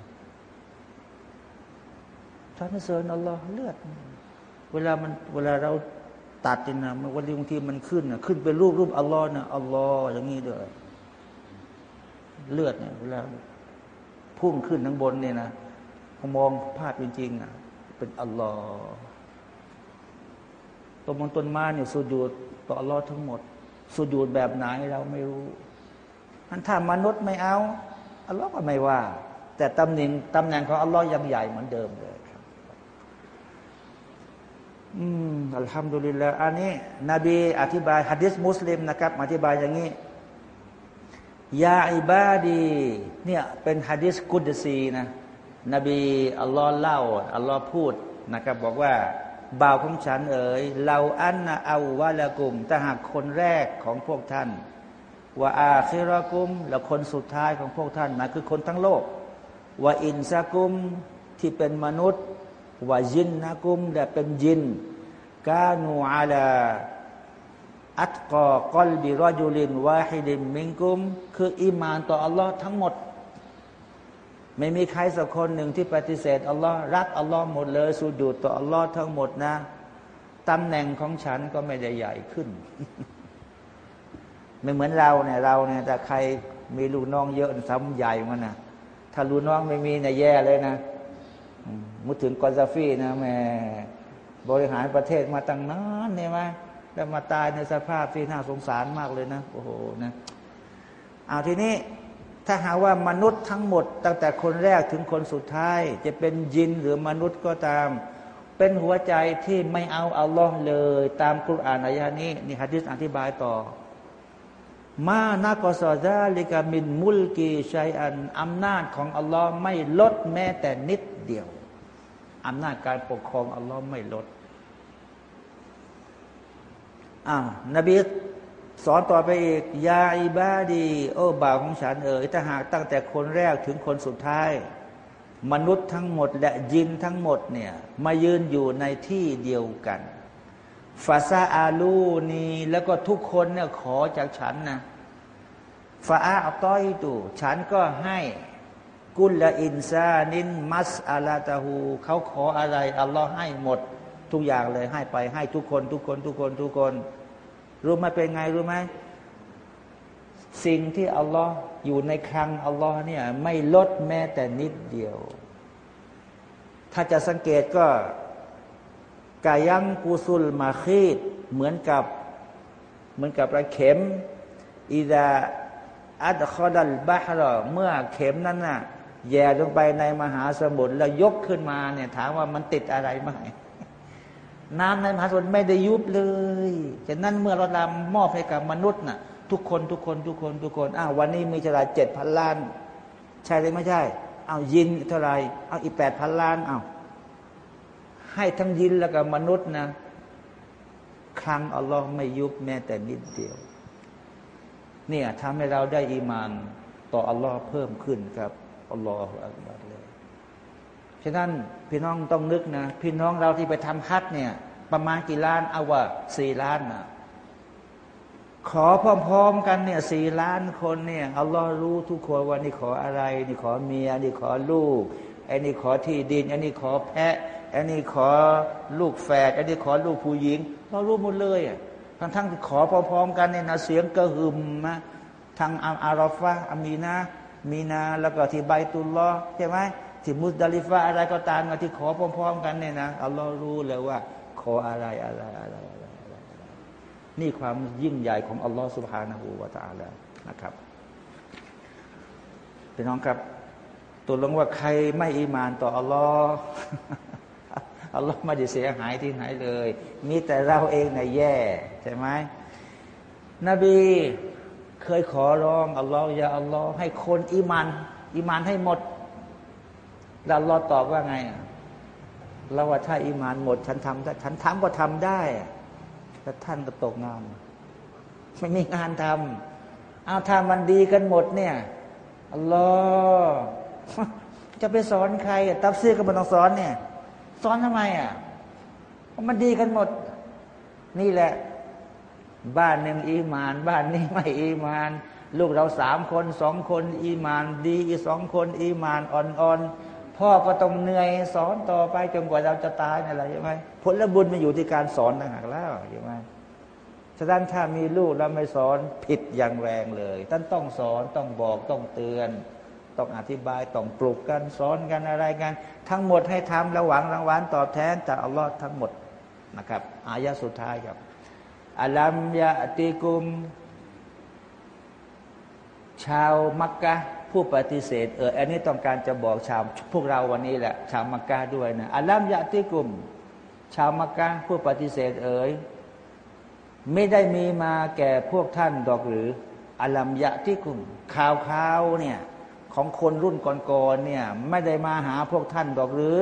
สรรเสริญอัลลอฮ์เลือด เวลามันเวลาเราตัดนะมันวันนี้บางทีมันขึ้นนะขึ้นเป็นรูปรูปอัลลอฮ์นะอัลลอฮ์อย่างนี้ด้วยเลือดเนี่ยเวลาพุ่งขึ้นทั้งบนเนี่ยนะ มองภาพจริงๆอะเป็นอัลลอฮ์ตัวมันต้นไมาเนี่ยสุญูดต่ออัลลอฮ์ทั้งหมด สุญูดแบบไหนเราไม่รู้มันถ้ามนุษย์ไม่เอาอัลลอฮ์ก็ไม่ว่า แต่ตำแหน่งตำแหน่งของอัลลอฮ์ยังใหญ่เหมือนเดิมเลยครับ อืมอัลฮัมดุลิลละอันนี้ นบีอธิบายฮะดิษมุสลิมนะครับ อธิบายอย่างนี้ยาอิบาดี เนี่ยเป็นฮะดิษกุดซีนะ นบีอัลลอฮ์เล่าอัลลอฮ์พูดนะครับบอกว่าบ่าวของฉันเอ๋ยเราอันนาอาวะละกุมถ้าหากคนแรกของพวกท่านว่าอาคิรกุมและคนสุดท้ายของพวกท่านหมายคือคนทั้งโลกว่าอินซากุมที่เป็นมนุษย์ว่ายินนะกุมและเป็นยินกานูอาลาอัตกอกอลบิรอจูลินวาฮิดิมมิงกุม คืออิมานต่ออัลลอฮ์ทั้งหมด ไม่มีใครสักคนหนึ่งที่ปฏิเสธอัลลอฮ์รักอัลลอฮ์หมดเลยสูญูดต่ออัลลอฮ์ทั้งหมดนะตำแหน่งของฉันก็ไม่ได้ใหญ่ขึ้น ไม่เหมือนเราเนี่ยเราเนี่ยแต่ใครมีลูกน้องเยอะซ้ำใหญ่มันนะถ้าลูกน้องไม่มีเนี่ยแย่เลยนะมุดถึงกอซาฟีนะแม่บริหารประเทศมาตั้งนานเนี่ยไหมแล้วมาตายในสภาพที่น่าสงสารมากเลยนะโอ้โหนะเอาทีนี้ ถ้าหาว่ามนุษย์ทั้งหมด ตั้งแต่คนแรกถึงคนสุดท้าย จะเป็นยินหรือมนุษย์ก็ตาม เป็นหัวใจที่ไม่เอาอัลลอฮ์เลย ตามคุรานอายานี้นี่ฮะดิษอธิบายต่อ มานักซอซาลิกามินมุลกีชัยอันอำนาจของอัลลอฮ์ไม่ลดแม้แต่นิดเดียวอำนาจการปกครองอัลลอฮ์ไม่ลดอ่านบี สอนต่อไปอีกยาอิบาดี โอ้บ่าวของฉันเอ๋ยถ้าหากตั้งแต่คนแรกถึงคนสุดท้าย มนุษย์ทั้งหมดและยินทั้งหมดเนี่ยมายืนอยู่ในที่เดียวกันฟาซาอาลูนีแล้วก็ทุกคนเนี่ยขอจากฉันนะฟาอาต้อยตูฉันก็ให้กุลละอินซานินมัสอาลาตาหูเขาขออะไรอัลลอฮ์ให้หมด ทุกอย่างเลยให้ไปให้ทุกคนทุกคนทุกคนทุกคน รู้ไหมเป็นไงรู้ไหมสิ่งที่อัลลอฮ์อยู่ในครังอัลลอฮ์เนี่ย ไม่ลดแม้แต่นิดเดียว ถ้าจะสังเกตก็กายังกูซุลมาคีดเหมือนกับเหมือนกับระเข็มอิดาอัดคอดัลบาฮรอเมื่อเข็มนั้นน่ะแย่ลงไปในมหาสมุทรแล้วยกขึ้นมาเนี่ย ถามว่ามันติดอะไรไหม น้ำในมหาสมุทรไม่ได้ยุบเลยฉะนั้นเมื่อเราลำมอบให้กับมนุษย์น่ะ ทุกคนทุกคนทุกคนทุกคนอ้าววันนี้มีฉลาดเจ็ดพันล้าน ใช่หรือไม่ใช่เอายินเท่าไรเอาอีกแปดพันล้านเอาให้ทั้งยินแล้วก็มนุษย์นะ ครั้งอัลลอฮ์ไม่ยุบแม้แต่นิดเดียว เนี่ยทำให้เราได้อีมาน ต่ออัลลอฮ์เพิ่มขึ้นครับอัลลอฮฺอักบัร ฉะนั้นพี่น้องต้องนึกนะ พี่น้องเราที่ไปทำฮัทเนี่ย ประมาณกี่ล้านเอาว่าสี่ล้านนะขอพร้อมๆกันเนี่ยสี่ล้านคนเนี่ยอัลลอฮ์รู้ทุกคนว่านี่ขออะไร นี่ขอเมีย นี่ขอลูกไอ้นี่ขอที่ดินไอ้นี่ขอแพะไอ้นี่ขอลูกแฝดไอ้นี่ขอลูกผู้หญิง เรารู้หมดเลยอะทั้งทั้งขอพร้อมๆกันเนี่ยนะเสียงกระหึ่มนะทางอารอฟะอามีนะมีนาแล้วก็ที่ใบตุลลอใช่ไหม ที่มุสดาลิฟะอะไรก็ตามที่ขอพร้อม ๆ กันเนี่ยนะอัลลอฮ์รู้เลยว่า ขออะไรอะไรอะไรอะไรนี่ความยิ่งใหญ่ของอัลลอฮ์สุบฮานาหูวาตาแล้วนะครับพี่น้องครับตัวลงว่าใครไม่อีมานต่ออัลลอฮ์อัลลอฮ์ไม่ได้เสียหายที่ไหนเลย มีแต่เราเองเนี่ยแย่ใช่ไหมนบีเคยขอร้องอัลลอฮ์อย่าอัลลอฮ์ให้คนอีมานอีมานให้หมด แล้วอัลลอตอบว่าไงเราว่าถ้าอีมานหมด ฉันทำได้ฉันทำก็ทำได้ แต่ท่านก็ตกงานไม่มีงานทำเอาถ้ามันดีกันหมดเนี่ยอัลลอฮ์จะไปสอนใครตับซีก็มันต้องสอนเนี่ย สอนทำไมอะมันดีกันหมด นี่แหละ บ้านหนึ่งอีมาน บ้านนี้ไม่อีมาน ลูกเราสามคนสองคน อีมาน ดีอีสองคน อีมานอ่อนๆ พ่อก็ต้องเหนื่อยสอนต่อไปจนกว่าเราจะตายอะไรใช่ไหมผลบุญมันอยู่ที่การสอนต่างหากแล้วใช่ไหมฉะนั้นถ้ามีลูกแล้วไม่สอนผิดอย่างแรงเลยท่านต้องสอนต้องบอกต้องเตือน ต้องอธิบายต้องปลุกกันสอนกันอะไรกัน ทั้งหมดให้ทำระหวังรางวัลตอบแทนจากอัลลอฮ์ทั้งหมดนะครับ อายะสุดท้ายครับอัลัมยะติกุม ชาวมักกะ ผู้ปฏิเสธเอออันนี้ต้องการจะบอกชาวพวกเราวันนี้แหละ ชาวมักกะด้วยนะอัลลัมยะติกุม ชาวมักกะผู้ปฏิเสธเอ๋ยไม่ได้มีมาแก่พวกท่านดอกหรืออัลัมยะติกุมข่าวข่าวเนี่ยของคนรุ่นก่อนๆเนี่ยไม่ได้มาหาพวกท่านดอกหรือ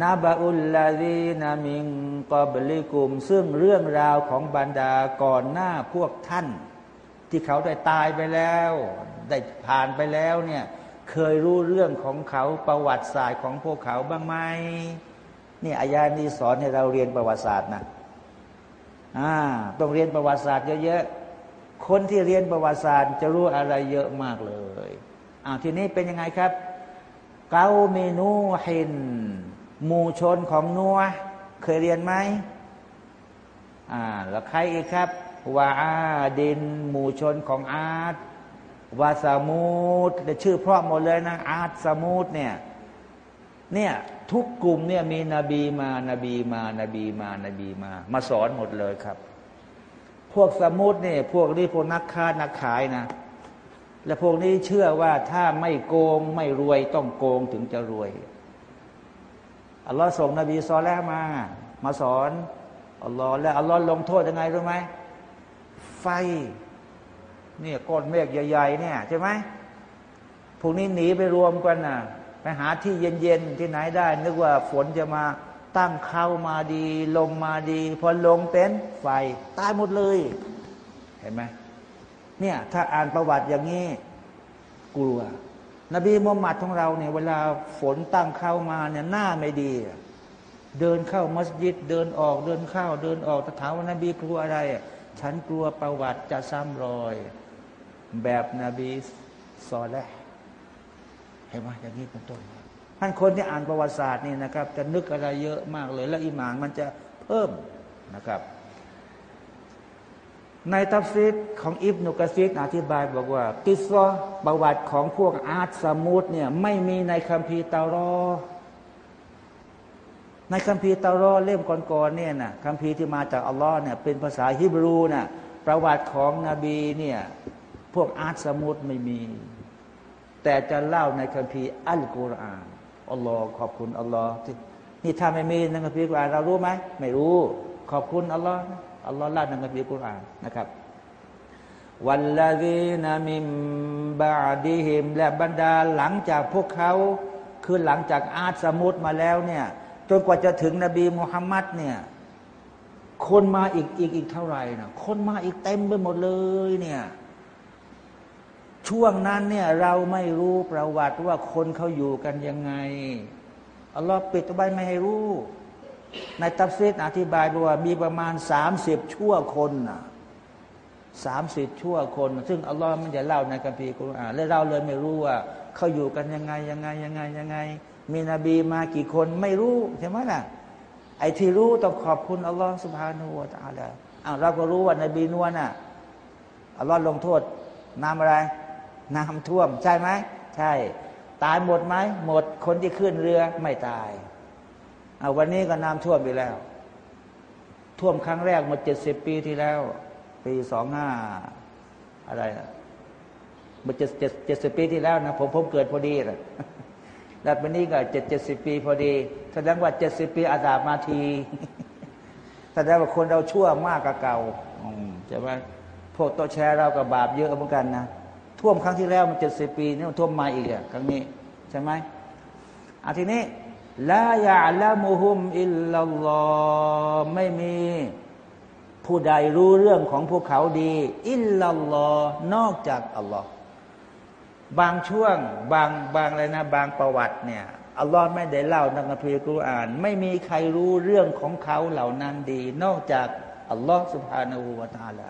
นาบาอุลลาดีนามิงกอบลิกุม ซึ่งเรื่องราวของบรรดาก่อนหน้าพวกท่าน ที่เขาได้ตายไปแล้ว ได้ผ่านไปแล้วเนี่ยเคยรู้เรื่องของเขาประวัติศาสตร์ของพวกเขาบ้างไหมนี่อายานี้สอนให้เราเรียนประวัติศาสตร์นะอ่าต้องเรียนประวัติศาสตร์เยอะๆคนที่เรียนประวัติศาสตร์จะรู้อะไรเยอะมากเลยอ่าทีนี้เป็นยังไงครับเกาเมนูเหินหมู่ชนของนัวเคยเรียนไหมอ่าแล้วใครอีกครับวาอาดินหมู่ชนของอาร์ต วาสามูดชื่อเพราะหมดเลยนะ อาร์ตสมูดเนี่ยเนี่ยทุกกลุ่มเนี่ยมีนบีมานบีมานบีมานบีมา มาสอนหมดเลยครับ พวกษะมูดเนี่ยพวกนี้พวกนักค้านักขายนะ และพวกนี้เชื่อว่าถ้าไม่โกงไม่รวยต้องโกงถึงจะรวยอัลลอฮ์ส่งนบีซอและฮ์มา มาสอนอัลลอฮ์และอัลลอฮ์ลงโทษยังไงรู้ไหมไฟ เนี่ยก้อนเมฆใหญ่ๆเนี่ยใช่ไหมพวกนี้หนีไปรวมกันนะ่ะไปหาที่เย็นๆที่ไหนได้ นึกว่าฝนจะมาตั้งเข้ามาดีลมมาดี พอลงเต็นไฟตายหมดเลย เห็นไหมเนี่ยถ้าอ่านประวัติอย่างนี้กลัว นบีมุฮัมมัดของเราเนี่ยเวลาฝนตั้งเข้ามาเนี่ยหน้าไม่ดี เดินเข้ามัสยิดเดินออกเดินเข้าเดินออกถามว่านบีกลัวอะไร ฉันกลัวประวัติจะซ้ำรอย แบบนบีซอและฮ์เห็นไหมอย่างนี้เป็นต้นท่านคนที่อ่านประวัติศาสตร์นี่นะครับ จะนึกอะไรเยอะมากเลย และอีมานมันจะเพิ่มนะครับ ในตัฟซีรของอิบนุกะซีรอธิบายบอกว่ากิศเศาะฮ์ประวัติของพวกอ๊าดษะมูดเนี่ยไม่มีในคัมภีร์เตารอตในคัมภีร์เตารอตเล่มก่อนๆเนี่ยนะคัมภีร์ที่มาจากอัลลอฮ์เนี่ยเป็นภาษาฮิบรูน่ะประวัติของนบีเนี่ย วกอาร์ตสมุดไม่มี แต่จะเล่าในคัมภีร์อัลกุรอานอัลลอฮ์ขอบคุณอัลลอฮ์ที่นี่ถ้าไม่มีในคัมภีร์กุรอานเรารู้ไหมไม่รู้ ขอบคุณอัลลอฮ์อัลลอฮ์เล่าในคัมภีร์กุรอานนะครับวันละดีนามิมบาดีหิมและบรรดาหลังจากพวกเขาคือหลังจากอาสมุตมาแล้วเนี่ยจนกว่าจะถึงนบีมุฮัมมัดเนี่ยคนมาอีกอีกอีกเท่าไหร่นะคนมาอีกเต็มไปหมดเลยเนี่ย ช่วงนั้นเนี่ยเราไม่รู้ประวัติว่าคนเขาอยู่กันยังไงอัลลอฮ์ปิดไว้ไม่ให้รู้ ในตัฟซีดอธิบายบอกว่ามีประมาณสามสิบชั่วคนนะสามสิบชั่วคน ซึ่งอัลลอฮ์มันจะเล่าในคัมภีร์กุรอานและเราเลยไม่รู้ว่าเขาอยู่กันยังไงยังไงยังไงยังไง มีนบีมากี่คนไม่รู้ใช่ไหมล่ะไอ้ที่รู้ต้องขอบคุณอัลลอฮ์สุบฮานาอูตาลาอ้าวเราก็รู้ว่านบีนวลน่ะอัลลอฮ์ลงโทษนามอะไร น้ำท่วม ใช่ไหมใช่ ตายหมดไหมหมดคนที่ขึ้นเรือไม่ตายเอาวันนี้ก็น้ำท่วมไปแล้ว ท่วมครั้งแรกหมดเจ็ดสิบปีที่แล้ว ปีสองห้าอะไรนะหมดเจ็ดเจ็ดเจ็ดสิบปีที่แล้วนะผมผมเกิดพอดีนะแล้ววันนี้ก็เจ็ดเจ็ดสิบปีพอดีแสดงว่าเจ็ดสิบปีอาดาบมาทีแสดงว่าคนเราชั่วมากกว่าเก่าใช่ไหมพวกโตแชร์เรากับบาปเยอะเหมือนกันนะ ท่วมครั้งที่แล้วมันเจ็ดสิบปีนี่มันท่วมมาอีกอะครั้งนี้ใช่ไหมอาทีนี้ลายาละมุฮุมอิลลัลลอฮไม่มีผู้ใดรู้เรื่องของพวกเขาดี อิลลัลลอฮนอกจากอัลลอฮ์บางช่วงบางบางอะไรนะ บางประวัติเนี่ยอัลลอฮ์ไม่ได้เล่าในคัมภีร์กุรอาน ไม่มีใครรู้เรื่องของเขาเหล่านั้นดี นอกจากอัลลอฮ์สุบฮานาอูวาตาลา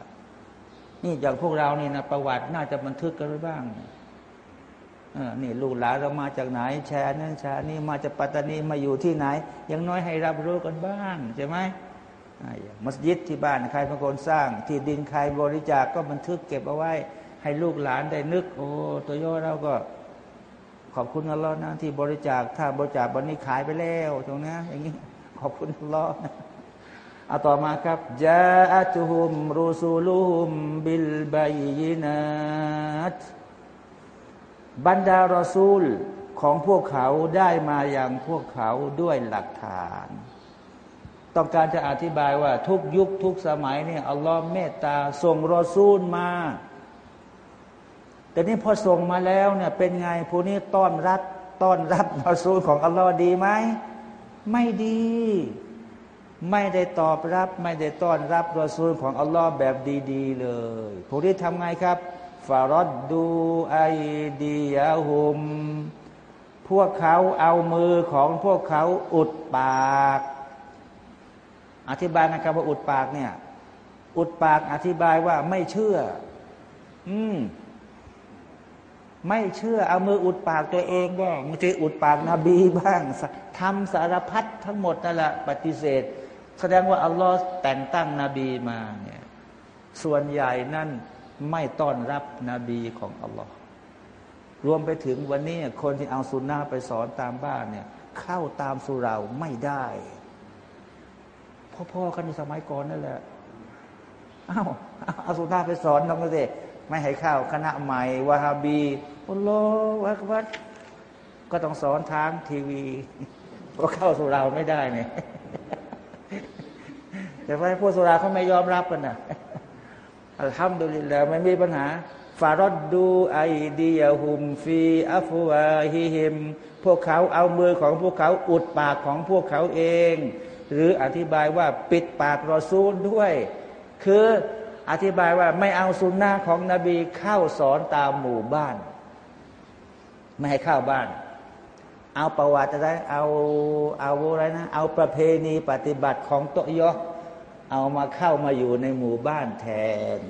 นี่อย่างพวกเรานี่นะประวัติน่าจะบันทึกกันไว้บ้างนี่ลูกหลานเรามาจากไหนแชร์นั่นแชร์นี่มาจากปัตตานีมาอยู่ที่ไหนยังน้อยให้รับรู้กันบ้างใช่ไหมมัสยิดที่บ้านใครเป็นคนสร้าง ที่ดินใครบริจาคกก็บันทึกเก็บเอาไว้ ให้ลูกหลานได้นึก โอ้ตัวย่อเราก็ ขอบคุณอัลลอฮ์นะที่บริจาคถ้าบริจาควันนี้ขายไปแล้วตรงนี้อย่างนี้ขอบคุณอัลลอฮ์ เอาต่อมาครับจาอัตุฮุมรูซูลุฮุมบิลบายยินัตบรรดารอซูลของพวกเขาได้มาอย่างพวกเขาด้วยหลักฐาน ต้องการจะอธิบายว่า ทุกยุคทุกสมัยเนี่ยอัลลอฮ์เมตตาส่งรอซูลมา แต่นี่พอส่งมาแล้วเนี่ยเป็นไงพวกนี้ต้อนรับต้อนรับรอซูลของอัลลอฮ์ดีไหม ไม่ดี ไม่ได้ตอบรับ ไม่ได้ต้อนรับรอซูลของอัลลอฮ์แบบดี ๆ เลยพวกนี้ทำไงครับฟารดดูไอดียาหุม พวกเขาเอามือของพวกเขาอุดปาก อธิบายนะครับว่าอุดปากเนี่ย อุดปากอธิบายว่าไม่เชื่อ อืมไม่เชื่อเอามืออุดปากตัวเองบ้างบางทีอุดปากนบีบ้างทำสารพัดทั้งหมดนั่นแหละปฏิเสธ แสดงว่าอัลลอฮ์แต่งตั้งนบีมาเนี่ยส่วนใหญ่นั่นไม่ต้อนรับนบีของอัลลอฮ์รวมไปถึงวันนี้คนที่เอาสุนนะไปสอนตามบ้านเนี่ยเข้าตามสุราไม่ได้พ่อๆกันในสมัยก่อนนั่นแหละอ้าวเอาสุนนะไปสอนน้องก็สิไม่ให้เข้าคณะใหม่วาฮาบีอัลลอฮฺวักวัดก็ต้องสอนทางทีวีเพราะเข้าสุราไม่ได้เนี่ย แต่ว่าพวกสุราเขาไม่ยอมรับกันนะอัลฮัมดุลิลลาห์ไม่มีปัญหาฟารดดูไอเดียหุมฟีอัฟวาฮิฮิมพวกเขาเอามือของพวกเขาอุดปากของพวกเขาเอง หรืออธิบายว่าปิดปากรอซูลด้วย คืออธิบายว่าไม่เอาสุนนะของนบีเข้าสอนตามหมู่บ้าน ไม่ให้เข้าบ้าน เอาประวัติอะไรเอาเอาอะไรนะ เอาประเพณีปฏิบัติของโตยอ เอามาเข้ามาอยู่ในหมู่บ้านแทน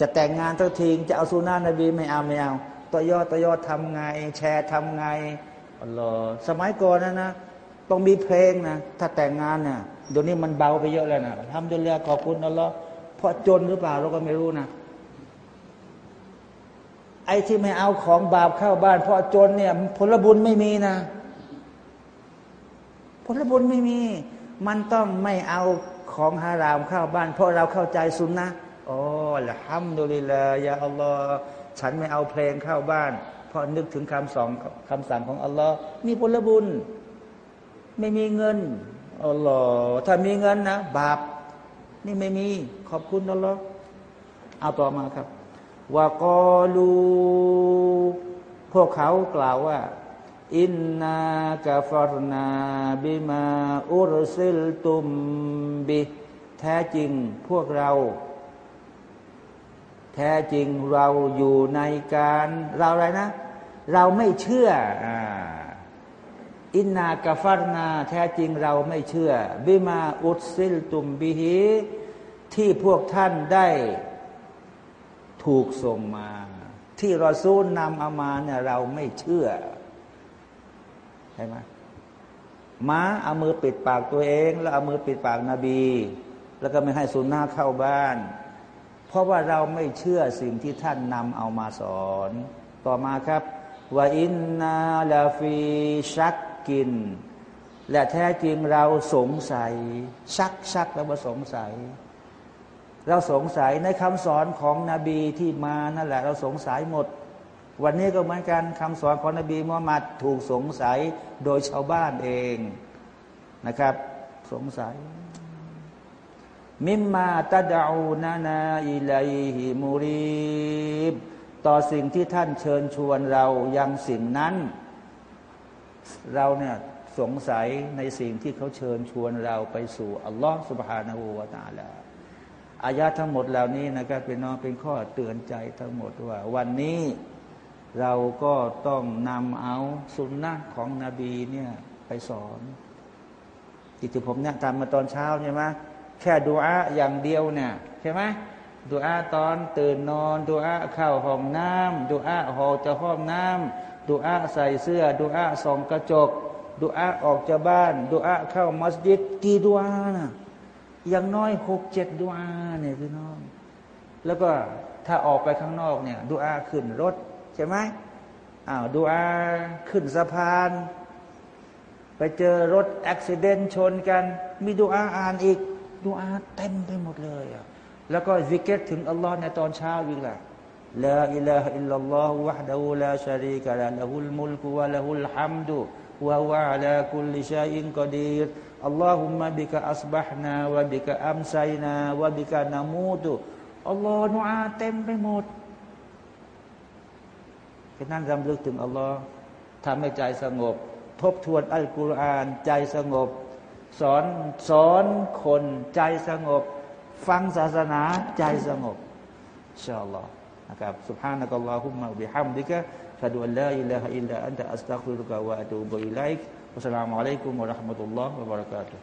จะแต่งงานทังทีจะเอาสุนานะบีไม่เอาไม่เอาตัวยอดตัวยอดทำไง แชร์ทำไงอัลลอฮ์สมัยก่อนนะนะต้องมีเพลงนะ ถ้าแต่งงานเนี่ยเดี๋ยวนี้มันเบาไปเยอะแล้วนะทำจนเรียขอบคุณอัลลอฮ์เพราะจนหรือเปล่าเราก็ไม่รู้นะไอ้ที่ไม่เอาของบาปเข้าบ้าน เพราะจนเนี่ย ผลบุญไม่มีนะ ผลบุญไม่มี มันต้องไม่เอา ของฮารามเข้าบ้าน เพราะเราเข้าใจสุนนะโอ้ละฮัมดุลิลลายาอัลลอฮ์ฉันไม่เอาเพลงเข้าบ้าน เพราะนึกถึงคำสองคำสั่งของอัลลอฮ์มีผลบุญ ไม่มีเงินอัลลอฮ์ถ้ามีเงินนะบาป นี่ไม่มีขอบคุณอัลลอฮ์เอาต่อมาครับว่ากอลูพวกเขากล่าวว่า อินนากาฟารนาบิมาอุรซิลตุมบิแท้จริงพวกเรา แท้จริงเราอยู่ในการเราอะไรนะ เราไม่เชื่ออินนากาฟารนา แท้จริงเราไม่เชื่อ บิมาอุดซิลตุมบิฮิที่พวกท่านได้ถูกส่งมา ที่รอซูลนำเอามาเนี่ยเราไม่เชื่อ ใช่ไหมม้าเอามือปิดปากตัวเอง แล้วเอามือปิดปากนาบี แล้วก็ไม่ให้สุนนะเข้าบ้าน เพราะว่าเราไม่เชื่อสิ่งที่ท่านนำเอามาสอน ต่อมาครับว่าอินนาลาฟีชักกิน และแท้จริงเราสงสัย ชักชักแล้วมาสงสัย เราสงสัยในคำสอนของนบีที่มานั่นแหละ เราสงสัยหมด วันนี้ก็เหมือนกันคำสอนของนบีมุฮัมมัดถูกสงสัยโดยชาวบ้านเองนะครับ สงสัย มิมมาตะดาอูนานาอิลัยฮิมูรีบต่อสิ่งที่ท่านเชิญชวนเรายังสิ่งนั้น เราเนี่ยสงสัยในสิ่งที่เขาเชิญชวนเราไปสู่อัลลอฮฺสุบฮานาหูวาตาลาอายาทั้งหมดเหล่านี้นะครับเป็นน้องเป็นข้อเตือนใจทั้งหมดว่า วันนี้ เราก็ต้องนำเอาสุนนะของนบีเนี่ยไปสอนที่ผมเนี่ยทำมาตอนเช้าใช่ไหมแค่ดูอาอย่างเดียวเนี่ยใช่ไหมดูอาตอนตื่นนอนดูอาเข้าห้องน้ำดูอาหอจะห้องน้ำดูอาใส่เสื้อดูอาส่องกระจกดูอาออกจากบ้านดูอาเข้ามัสยิดกี่ดูอานะอย่างน้อยหกเจ็ดดูอาเนี่ยพี่น้อง แล้วก็ถ้าออกไปข้างนอกเนี่ยดูอาขึ้นรถ ใช่ไหมอ้าวดูอาขึ้นสะพาน ไปเจอรถอุบิเหตุชนกัน มีดูอาอ่านอีกดูอาเต็มไปหมดเลยอะแล้วก็วิกเกตถึงอัลลอฮ์ในตอนเช้าอีกแหละลาอิลาฮอิลลัลลอฮุวะฮดะฮูลาชารีกะลาละฮุลมุลกุวะละฮุลฮัมดุวะวะลาคุลิชัยอินกอดีรอัลลอฮุมะบิกะอัสบะฮ์นาวะบิกะอัมไซนาวะบิกะนามูตุอัลลอฮ์นูอาเต็มไปหมด แค่นั้นรำลึกถึงอัลลอฮ์ทำให้ใจสงบ ทบทวนอัลกุรอานใจสงบสอนสอนคนใจสงบ ฟังศาสนาใจสงบอิชาอัลลอฮ์นะครับ سبحانك اللهم وبحمدك أشهد أن لا إله إلا أنت أستغفرك وأتوب إليك والسلام عليكم ورحمة الله وبركاته